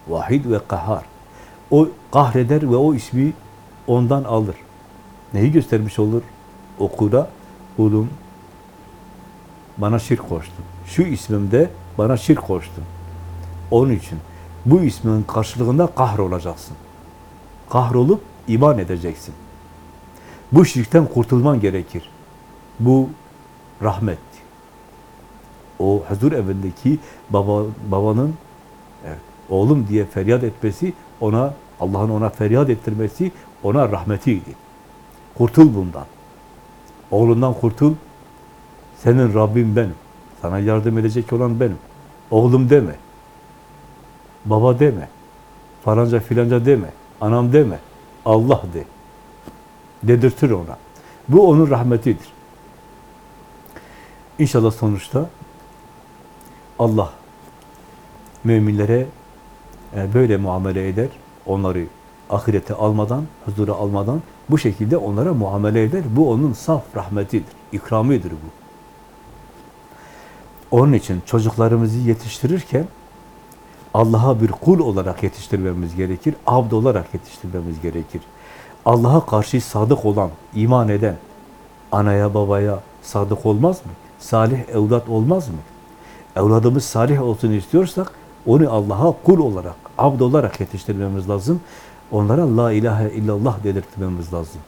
Vahid ve kahhar. O kahreder ve o ismi ondan alır. Neyi göstermiş olur? O kula, kulum bana şirk koştun. Şu ismimde bana şirk koştun. Onun için bu ismin karşılığında kahrolacaksın. Kahrolup iman edeceksin. Bu şirkten kurtulman gerekir. Bu rahmet. O huzur evindeki baba, babanın evet, oğlum diye feryat etmesi, ona Allah'ın ona feryat ettirmesi ona rahmetiydi. Kurtul bundan. Oğlundan kurtul. Senin Rabbin benim. Sana yardım edecek olan benim. Oğlum deme. Baba deme. Falanca filanca deme. Anam deme. Allah de. Dedirtir ona. Bu onun rahmetidir. İnşallah sonuçta Allah müminlere e, böyle muamele eder. Onları ahirete almadan, huzura almadan bu şekilde onlara muamele eder. Bu onun saf rahmetidir, ikramidir bu. Onun için çocuklarımızı yetiştirirken Allah'a bir kul olarak yetiştirmemiz gerekir, abd olarak yetiştirmemiz gerekir. Allah'a karşı sadık olan, iman eden, anaya babaya sadık olmaz mı? Salih evlat olmaz mı? Evladımız salih olsun istiyorsak, onu Allah'a kul olarak, abd olarak yetiştirmemiz lazım. Onlara la ilahe illallah dedirtmemiz lazım.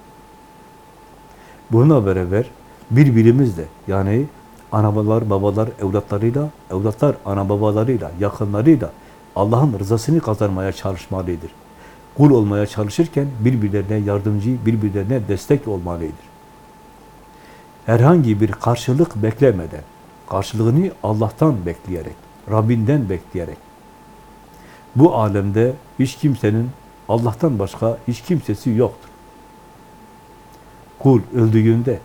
Bununla beraber birbirimizle yani analar, babalar evlatlarıyla, evlatlar ana babalarıyla, yakınlarıyla Allah'ın rızasını kazanmaya çalışmalıdır. Kul olmaya çalışırken birbirlerine yardımcı, birbirlerine destek olmalıdır. Herhangi bir karşılık beklemeden, karşılığını Allah'tan bekleyerek, Rabbinden bekleyerek. Bu alemde hiç kimsenin Allah'tan başka hiç kimsesi yoktur. Kul öldüğünde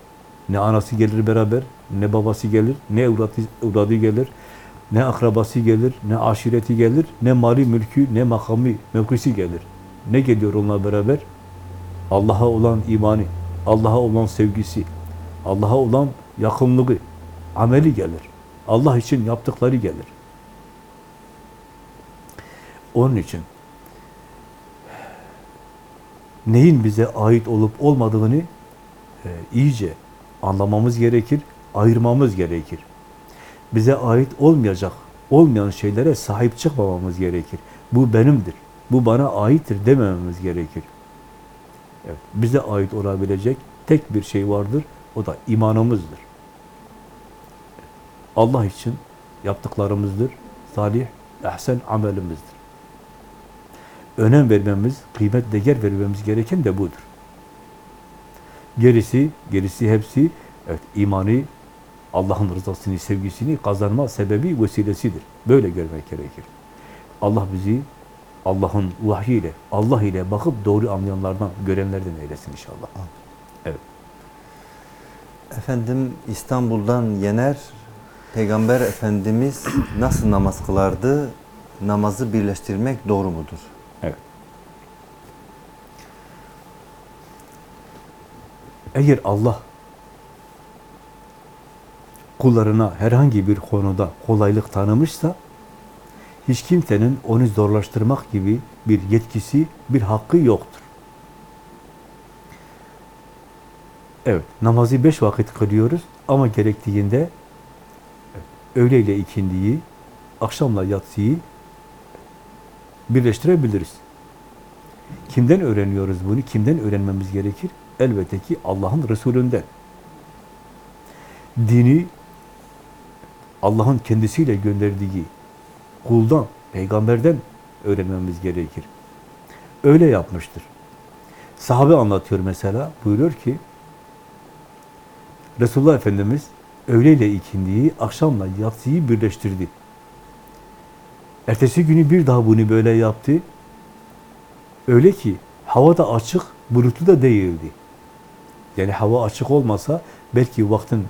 ne anası gelir beraber, ne babası gelir, ne evladı, evladı gelir, ne akrabası gelir, ne aşireti gelir, ne mali mülkü, ne makamı, mevkisi gelir. Ne geliyor onunla beraber? Allah'a olan imanı, Allah'a olan sevgisi, Allah'a olan yakınlığı, ameli gelir. Allah için yaptıkları gelir. Onun için neyin bize ait olup olmadığını e, iyice anlamamız gerekir, ayırmamız gerekir. Bize ait olmayacak, olmayan şeylere sahip çıkmamamız gerekir. Bu benimdir, bu bana aittir demememiz gerekir. Evet, bize ait olabilecek tek bir şey vardır, o da imanımızdır. Allah için yaptıklarımızdır, salih, ehsen amelimizdir. Önem vermemiz, kıymet, değer vermemiz gereken de budur. Gerisi, gerisi hepsi evet imanı, Allah'ın rızasını, sevgisini kazanma sebebi, vesilesidir. Böyle görmek gerekir. Allah bizi Allah'ın vahyiyle, Allah ile bakıp doğru anlayanlardan, görenlerden eylesin inşallah. Evet. Efendim İstanbul'dan Yener Peygamber Efendimiz nasıl namaz kılardı? Namazı birleştirmek doğru mudur? Evet. Eğer Allah kullarına herhangi bir konuda kolaylık tanımışsa hiç kimsenin onu zorlaştırmak gibi bir yetkisi, bir hakkı yoktur. Evet, namazı beş vakit kılıyoruz ama gerektiğinde öğle ile ikindiyi, akşamla yatsıyı birleştirebiliriz. Kimden öğreniyoruz bunu? Kimden öğrenmemiz gerekir? Elbette ki Allah'ın Resulünden. Dini Allah'ın kendisiyle gönderdiği kuldan, peygamberden öğrenmemiz gerekir. Öyle yapmıştır. Sahabe anlatıyor mesela, buyuruyor ki Resulullah Efendimiz öğleyle ikindiyi, akşamla yatsıyı birleştirdi. Ertesi günü bir daha bunu böyle yaptı. Öyle ki hava da açık, bulutlu da değildi. Yani hava açık olmasa belki vaktin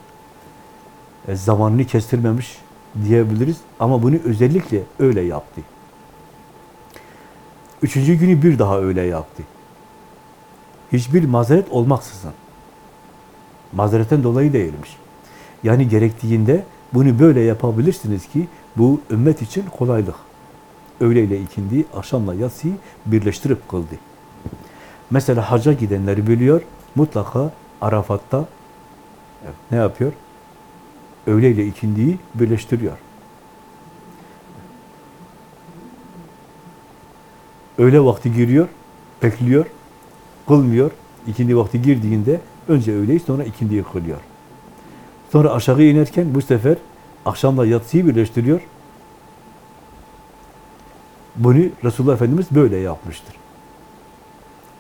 zamanını kestirmemiş diyebiliriz. Ama bunu özellikle öyle yaptı. Üçüncü günü bir daha öyle yaptı. Hiçbir mazeret olmaksızın. Mazeretten dolayı değilmiş. Yani gerektiğinde bunu böyle yapabilirsiniz ki bu ümmet için kolaylık. Öğleyle ikindi, akşamla yatsıyı birleştirip kıldı. Mesela hacca gidenleri biliyor, mutlaka Arafat'ta ne yapıyor? Öğleyle ikindiyi birleştiriyor. Öğle vakti giriyor, bekliyor, kılmıyor. İkindi vakti girdiğinde önce öğleyi sonra ikindiyi kılıyor. Sonra aşağı inerken bu sefer akşamla yatsıyı birleştiriyor. Bunu Resulullah Efendimiz böyle yapmıştır.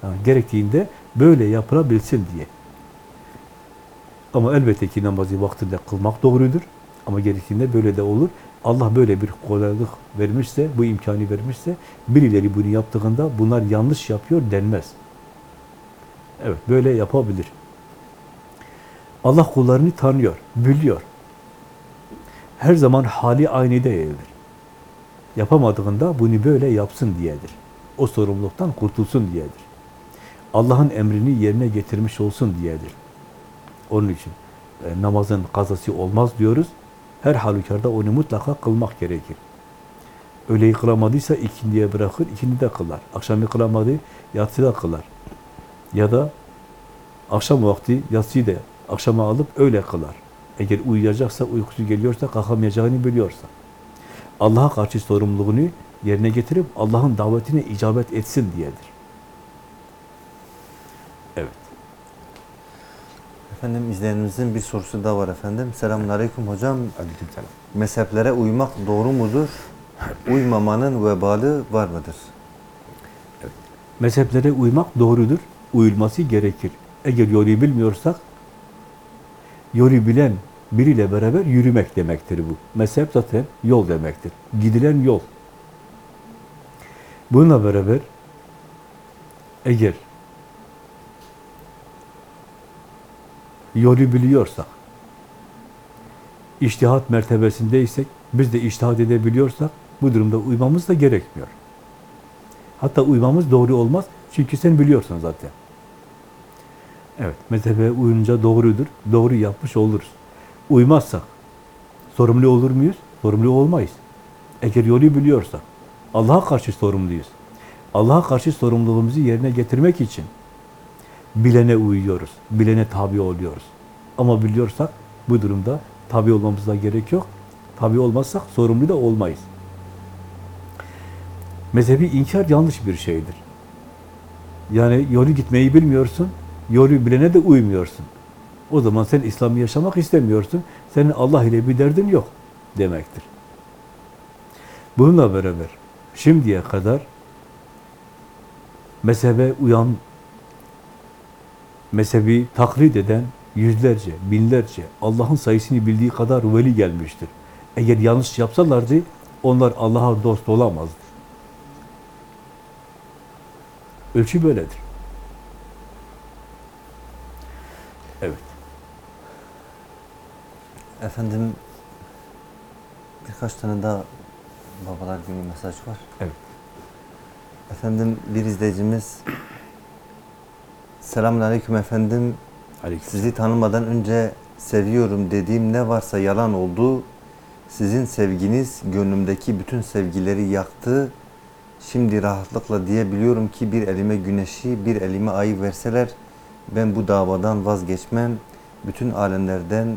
Yani gerektiğinde böyle yapılabilsin diye. Ama elbette ki namazı vaktinde kılmak doğrudur. Ama gerektiğinde böyle de olur. Allah böyle bir kolaylık vermişse, bu imkanı vermişse, birileri bunu yaptığında bunlar yanlış yapıyor denmez. Evet, böyle yapabilir. Allah kullarını tanıyor, biliyor. Her zaman hali aynı değildir. Yapamadığında bunu böyle yapsın diyedir. O sorumluluktan kurtulsun diyedir. Allah'ın emrini yerine getirmiş olsun diyedir. Onun için e, namazın kazası olmaz diyoruz. Her halükarda onu mutlaka kılmak gerekir. Öğleyi kılamadıysa ikindiye bırakır, ikindi de kılar. Akşamı kılamadı, yatsıda kılar. Ya da akşam vakti yatsıyı da akşama alıp öyle kılar. Eğer uyuyacaksa, uykusu geliyorsa, kalkamayacağını biliyorsa. Allah'a karşı sorumluluğunu yerine getirip Allah'ın davetine icabet etsin diyedir. Efendim izleyenimizin bir sorusu da var efendim. Selamünaleyküm hocam. Aleykümselam. Mezheplere uymak doğru mudur? Uymamanın vebali var mıdır? Mezheplere uymak doğrudur. Uyulması gerekir. Eğer yolu bilmiyorsak yolu bilen biriyle beraber yürümek demektir bu. Mezhep zaten yol demektir. Gidilen yol. Bununla beraber eğer yolu biliyorsak, iştihat mertebesindeysek, biz de iştihat edebiliyorsak, bu durumda uymamız da gerekmiyor. Hatta uymamız doğru olmaz, çünkü sen biliyorsun zaten. Evet, mezhebe uyunca doğrudur, doğru yapmış oluruz. Uymazsak, sorumlu olur muyuz? Sorumlu olmayız. Eğer yolu biliyorsak. Allah'a karşı sorumluyuz. Allah'a karşı sorumluluğumuzu yerine getirmek için bilene uyuyoruz, bilene tabi oluyoruz. Ama biliyorsak bu durumda tabi olmamıza gerek yok. Tabi olmazsak sorumlu da olmayız. Mezhebi inkar yanlış bir şeydir. Yani yolu gitmeyi bilmiyorsun, yolu bilene de uymuyorsun. O zaman sen İslam'ı yaşamak istemiyorsun. Senin Allah ile bir derdin yok demektir. Bununla beraber şimdiye kadar mezhebe uyan, mezhebi taklit eden yüzlerce, binlerce, Allah'ın sayısını bildiği kadar veli gelmiştir. Eğer yanlış yapsalardı, onlar Allah'a dost olamazdı. Ölçü böyledir. Evet. Efendim birkaç tane daha babalar günü mesaj var. Evet. Efendim bir izleyicimiz Selamun Aleyküm efendim. Aleyküm. Sizi tanımadan önce seviyorum dediğim ne varsa yalan oldu. Sizin sevginiz gönlümdeki bütün sevgileri yaktı. Şimdi rahatlıkla diyebiliyorum ki bir elime güneşi, bir elime ayı verseler ben bu davadan vazgeçmem. Bütün alemlerden,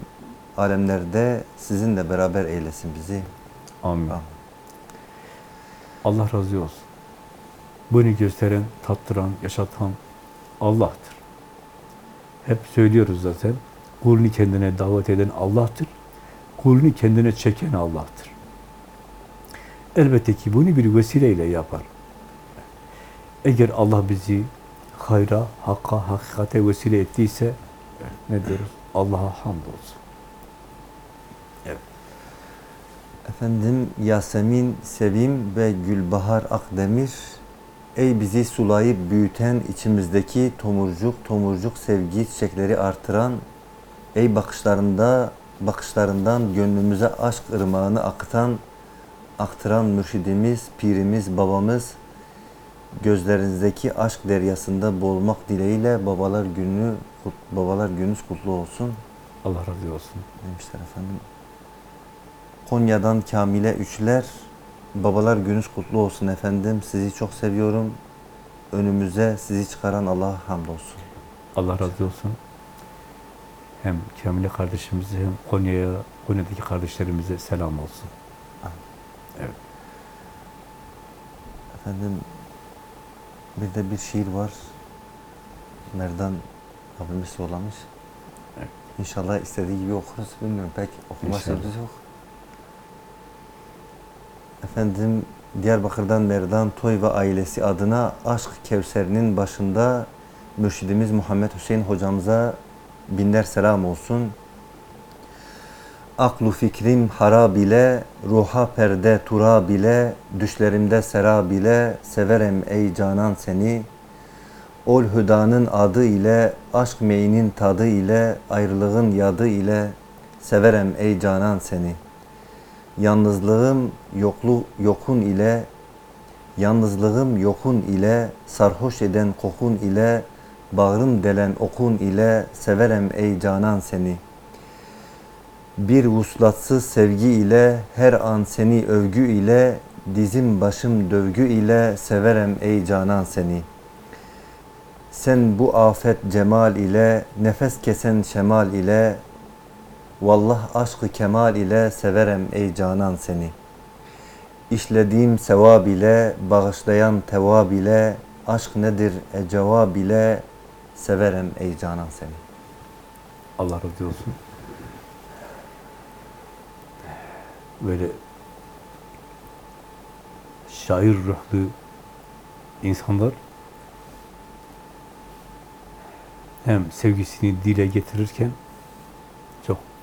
alemlerde sizinle beraber eylesin bizi. Amin. Amin. Allah razı olsun. Bunu gösteren, tattıran, yaşatan Allah'tır. Hep söylüyoruz zaten. Kulunu kendine davet eden Allah'tır. Kulunu kendine çeken Allah'tır. Elbette ki bunu bir vesileyle yapar. Eğer Allah bizi hayra, hakka, hakikate vesile ettiyse ne diyoruz? Allah'a hamdolsun. Efendim Yasemin Sevim ve Gülbahar Akdemir Ey bizi sulayıp büyüten içimizdeki tomurcuk tomurcuk sevgi çiçekleri artıran Ey bakışlarında bakışlarından gönlümüze aşk ırmağını akıtan aktıran mürşidimiz, pirimiz, babamız gözlerinizdeki aşk deryasında boğulmak dileğiyle babalar günü babalar gününüz kutlu olsun Allah razı olsun. demişler efendim. Konya'dan Kamile Üçler, babalar gününüz kutlu olsun efendim. Sizi çok seviyorum. Önümüze sizi çıkaran Allah'a hamdolsun. Allah razı olsun. Hem Kamile kardeşimize hem Konya'ya, Konya'daki kardeşlerimize selam olsun. Evet. Efendim bir de bir şiir var. Merdan abimiz yollamış. Evet. İnşallah istediği gibi okuruz. Bilmiyorum pek okuma sözümüz yok. Efendim Diyarbakır'dan Merdan Toy ve ailesi adına Aşk Kevser'inin başında mürşidimiz Muhammed Hüseyin hocamıza binler selam olsun. Aklu fikrim harab ile, ruha perde turab ile, düşlerimde serab ile, severem ey canan seni. Ol hüdanın adı ile, aşk meyinin tadı ile, ayrılığın yadı ile, severem ey canan seni. Yalnızlığım yoklu yokun ile, yalnızlığım yokun ile, sarhoş eden kokun ile, bağrım delen okun ile, severem ey canan seni.'' Bir vuslatsız sevgi ile her an seni övgü ile dizim başım dövgü ile severem ey canan seni. Sen bu afet cemal ile nefes kesen şemal ile vallah aşkı kemal ile severem ey canan seni. İşlediğim sevab ile bağışlayan tevab ile aşk nedir e cevab ile severem ey canan seni. Allah razı olsun. Böyle şair ruhlu insanlar hem sevgisini dile getirirken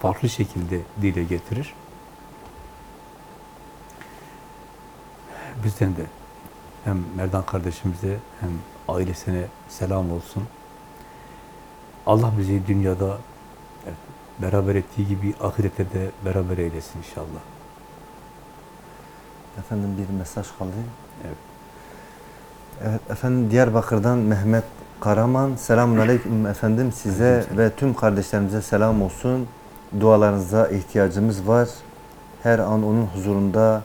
farklı şekilde dile getirir. Bizden de hem Merdan kardeşimize hem ailesine selam olsun. Allah bizi dünyada evet, beraber ettiği gibi ahirette de beraber eylesin inşallah. Efendim bir mesaj kaldı. Evet. Evet efendim Diyarbakır'dan Mehmet Karaman. Selamun Aleyküm efendim size ve tüm kardeşlerimize selam olsun. Dualarınıza ihtiyacımız var. Her an onun huzurunda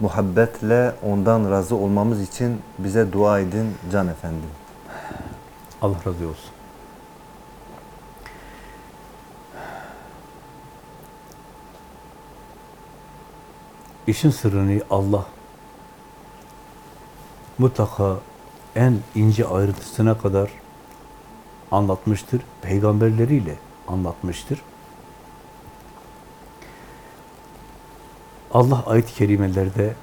muhabbetle ondan razı olmamız için bize dua edin Can Efendi. Allah razı olsun. İşin sırrını Allah mutlaka en ince ayrıntısına kadar anlatmıştır. Peygamberleriyle anlatmıştır. Allah ayet-i kerimelerde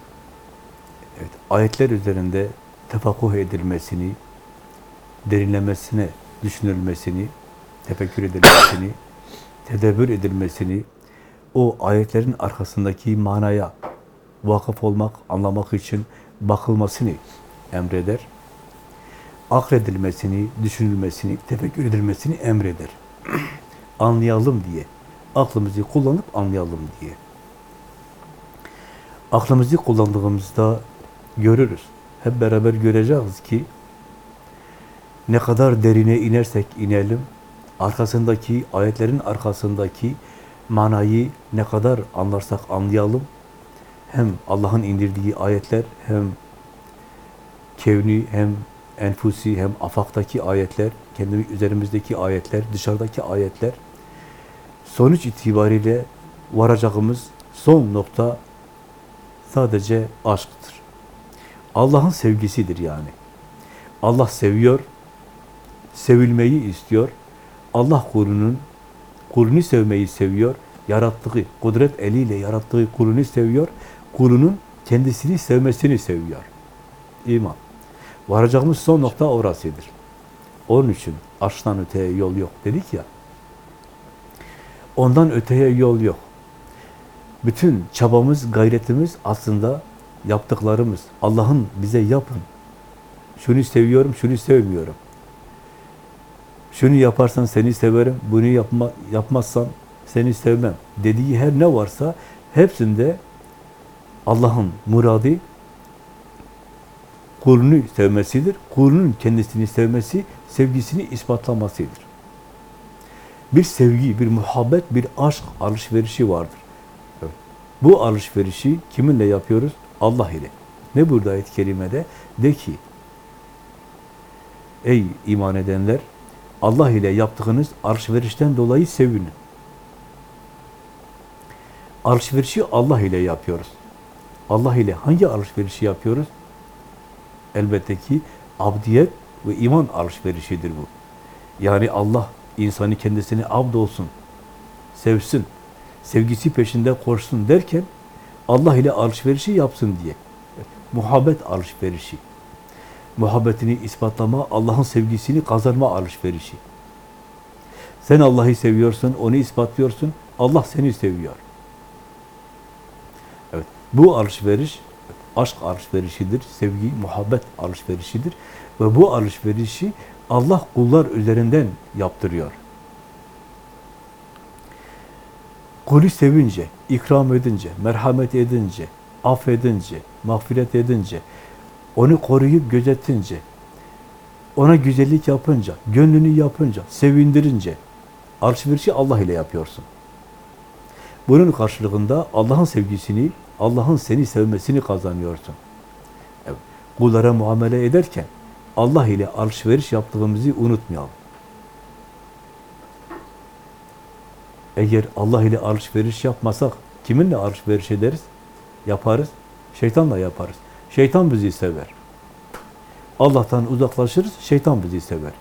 evet, ayetler üzerinde tefakkuh edilmesini, derinlemesine düşünülmesini, tefekkür edilmesini, tedebbür edilmesini, o ayetlerin arkasındaki manaya vakıf olmak, anlamak için bakılmasını emreder. Akredilmesini, düşünülmesini, tefekkür edilmesini emreder. Anlayalım diye. Aklımızı kullanıp anlayalım diye. Aklımızı kullandığımızda görürüz. Hep beraber göreceğiz ki ne kadar derine inersek inelim, arkasındaki, ayetlerin arkasındaki manayı ne kadar anlarsak anlayalım, hem Allah'ın indirdiği ayetler, hem kevni, hem enfusi, hem afaktaki ayetler, kendi üzerimizdeki ayetler, dışarıdaki ayetler, sonuç itibariyle varacağımız son nokta sadece aşktır. Allah'ın sevgisidir yani. Allah seviyor, sevilmeyi istiyor. Allah kulunun kulunu sevmeyi seviyor. Yarattığı, kudret eliyle yarattığı kulunu seviyor. Kulunun kendisini sevmesini seviyor. İman. Varacağımız son nokta orasıdır. Onun için aşktan öteye yol yok dedik ya. Ondan öteye yol yok. Bütün çabamız, gayretimiz aslında yaptıklarımız. Allah'ın bize yapın. Şunu seviyorum, şunu sevmiyorum. Şunu yaparsan seni severim, bunu yapma, yapmazsan seni sevmem dediği her ne varsa hepsinde Allah'ın muradı kulunu sevmesidir. Kulunun kendisini sevmesi, sevgisini ispatlamasıdır. Bir sevgi, bir muhabbet, bir aşk alışverişi vardır. Bu alışverişi kiminle yapıyoruz? Allah ile. Ne burada ayet-i kerimede? De ki, ey iman edenler, Allah ile yaptığınız alışverişten dolayı sevinin. Alışverişi Allah ile yapıyoruz. Allah ile hangi alışverişi yapıyoruz? Elbette ki abdiyet ve iman alışverişidir bu. Yani Allah insanı kendisine abd olsun, sevsin, sevgisi peşinde koşsun derken Allah ile alışverişi yapsın diye. Muhabbet alışverişi. Muhabbetini ispatlama, Allah'ın sevgisini kazanma alışverişi. Sen Allah'ı seviyorsun, onu ispatlıyorsun, Allah seni seviyor. Evet, bu alışveriş aşk alışverişidir, sevgi, muhabbet alışverişidir ve bu alışverişi Allah kullar üzerinden yaptırıyor. Kulü sevince, ikram edince, merhamet edince, affedince, mağfiret edince, onu koruyup gözetince, ona güzellik yapınca, gönlünü yapınca, sevindirince, alışverişi Allah ile yapıyorsun. Bunun karşılığında Allah'ın sevgisini, Allah'ın seni sevmesini kazanıyorsun. Evet. Kullara muamele ederken Allah ile alışveriş yaptığımızı unutmayalım. Eğer Allah ile alışveriş yapmasak kiminle alışveriş ederiz? Yaparız. Şeytanla yaparız. Şeytan bizi sever. Allah'tan uzaklaşırız, şeytan bizi sever.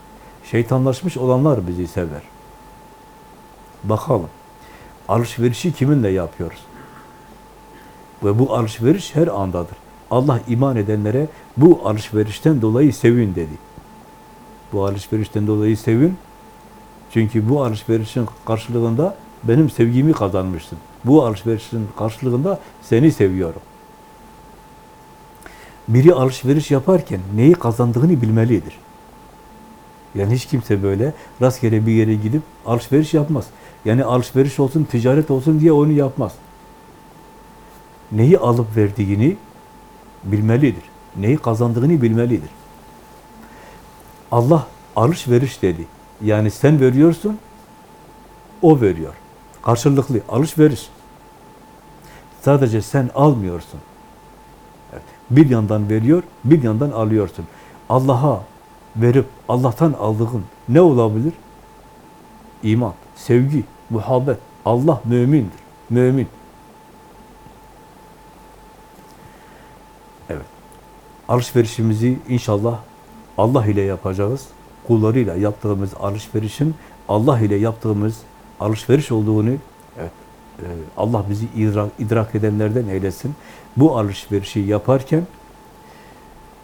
Şeytanlaşmış olanlar bizi sever. Bakalım. Alışverişi kiminle yapıyoruz? Ve bu alışveriş her andadır. Allah iman edenlere bu alışverişten dolayı sevin dedi. Bu alışverişten dolayı sevin. Çünkü bu alışverişin karşılığında benim sevgimi kazanmışsın. Bu alışverişin karşılığında seni seviyorum. Biri alışveriş yaparken neyi kazandığını bilmelidir. Yani hiç kimse böyle rastgele bir yere gidip alışveriş yapmaz. Yani alışveriş olsun, ticaret olsun diye onu yapmaz. Neyi alıp verdiğini bilmelidir. Neyi kazandığını bilmelidir. Allah alışveriş dedi. Yani sen veriyorsun, o veriyor. Karşılıklı alışveriş. Sadece sen almıyorsun. Bir yandan veriyor, bir yandan alıyorsun. Allah'a verip Allah'tan aldığın ne olabilir? İman, sevgi, muhabbet. Allah mümindir. Mümin. Evet. Alışverişimizi inşallah Allah ile yapacağız. Kullarıyla yaptığımız alışverişin Allah ile yaptığımız alışveriş olduğunu evet, e, Allah bizi idrak, idrak edenlerden eylesin. Bu alışverişi yaparken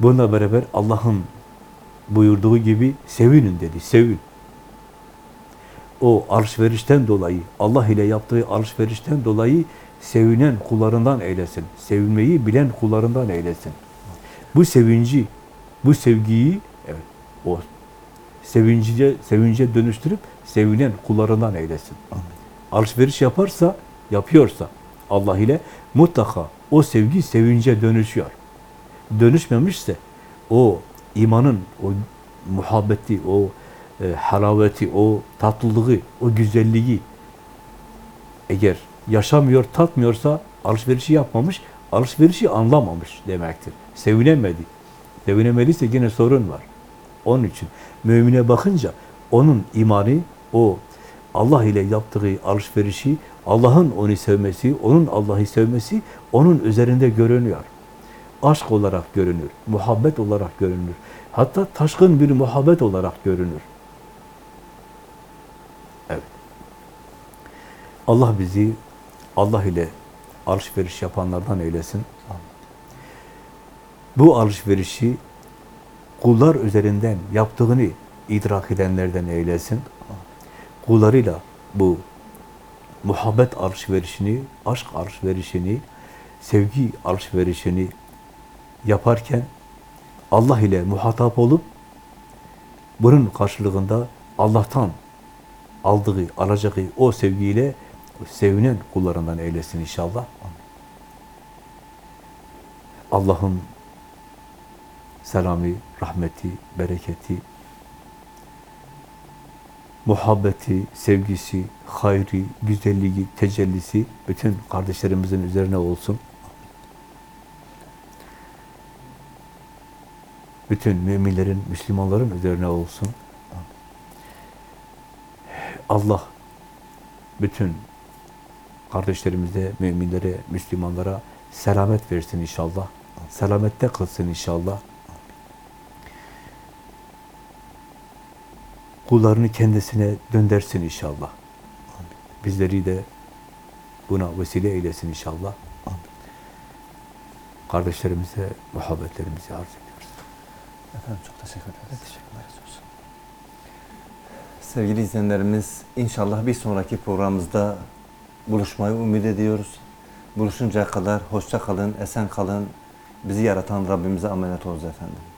bununla beraber Allah'ın buyurduğu gibi sevinin dedi. Sevin. O alışverişten dolayı, Allah ile yaptığı alışverişten dolayı sevinen kullarından eylesin. Sevinmeyi bilen kullarından eylesin. Bu sevinci, bu sevgiyi evet, o sevince, sevince dönüştürüp sevinen kullarından eylesin. Alışveriş yaparsa, yapıyorsa Allah ile mutlaka o sevgi sevince dönüşüyor. Dönüşmemişse o imanın, o muhabbeti, o e, halaveti, o tatlılığı, o güzelliği eğer yaşamıyor, tatmıyorsa alışverişi yapmamış, alışverişi anlamamış demektir. Sevinemedi. Sevinemediyse yine sorun var. Onun için mümine bakınca onun imanı, o Allah ile yaptığı alışverişi, Allah'ın onu sevmesi, onun Allah'ı sevmesi onun üzerinde görünüyor. Aşk olarak görünür, muhabbet olarak görünür. Hatta taşkın bir muhabbet olarak görünür. Evet. Allah bizi Allah ile alışveriş yapanlardan eylesin. Bu alışverişi kullar üzerinden yaptığını idrak edenlerden eylesin. Kullarıyla bu muhabbet alışverişini, aşk alışverişini, sevgi alışverişini yaparken Allah ile muhatap olup bunun karşılığında Allah'tan aldığı, alacağı o sevgiyle sevinen kullarından eylesin inşallah. Allah'ın selamı, rahmeti, bereketi, muhabbeti, sevgisi, hayri, güzelliği, tecellisi bütün kardeşlerimizin üzerine olsun. Bütün müminlerin, Müslümanların üzerine olsun. Allah bütün kardeşlerimize, müminlere, Müslümanlara selamet versin inşallah. Selamette kılsın inşallah. Kullarını kendisine döndersin inşallah. Bizleri de buna vesile eylesin inşallah. Kardeşlerimize muhabbetlerimizi arz ediyoruz. Efendim çok teşekkür ederiz. Teşekkürler. Sevgili izleyenlerimiz inşallah bir sonraki programımızda buluşmayı umut ediyoruz. Buluşuncaya kadar hoşça kalın, esen kalın. Bizi yaratan Rabbimize emanet olunuz efendim.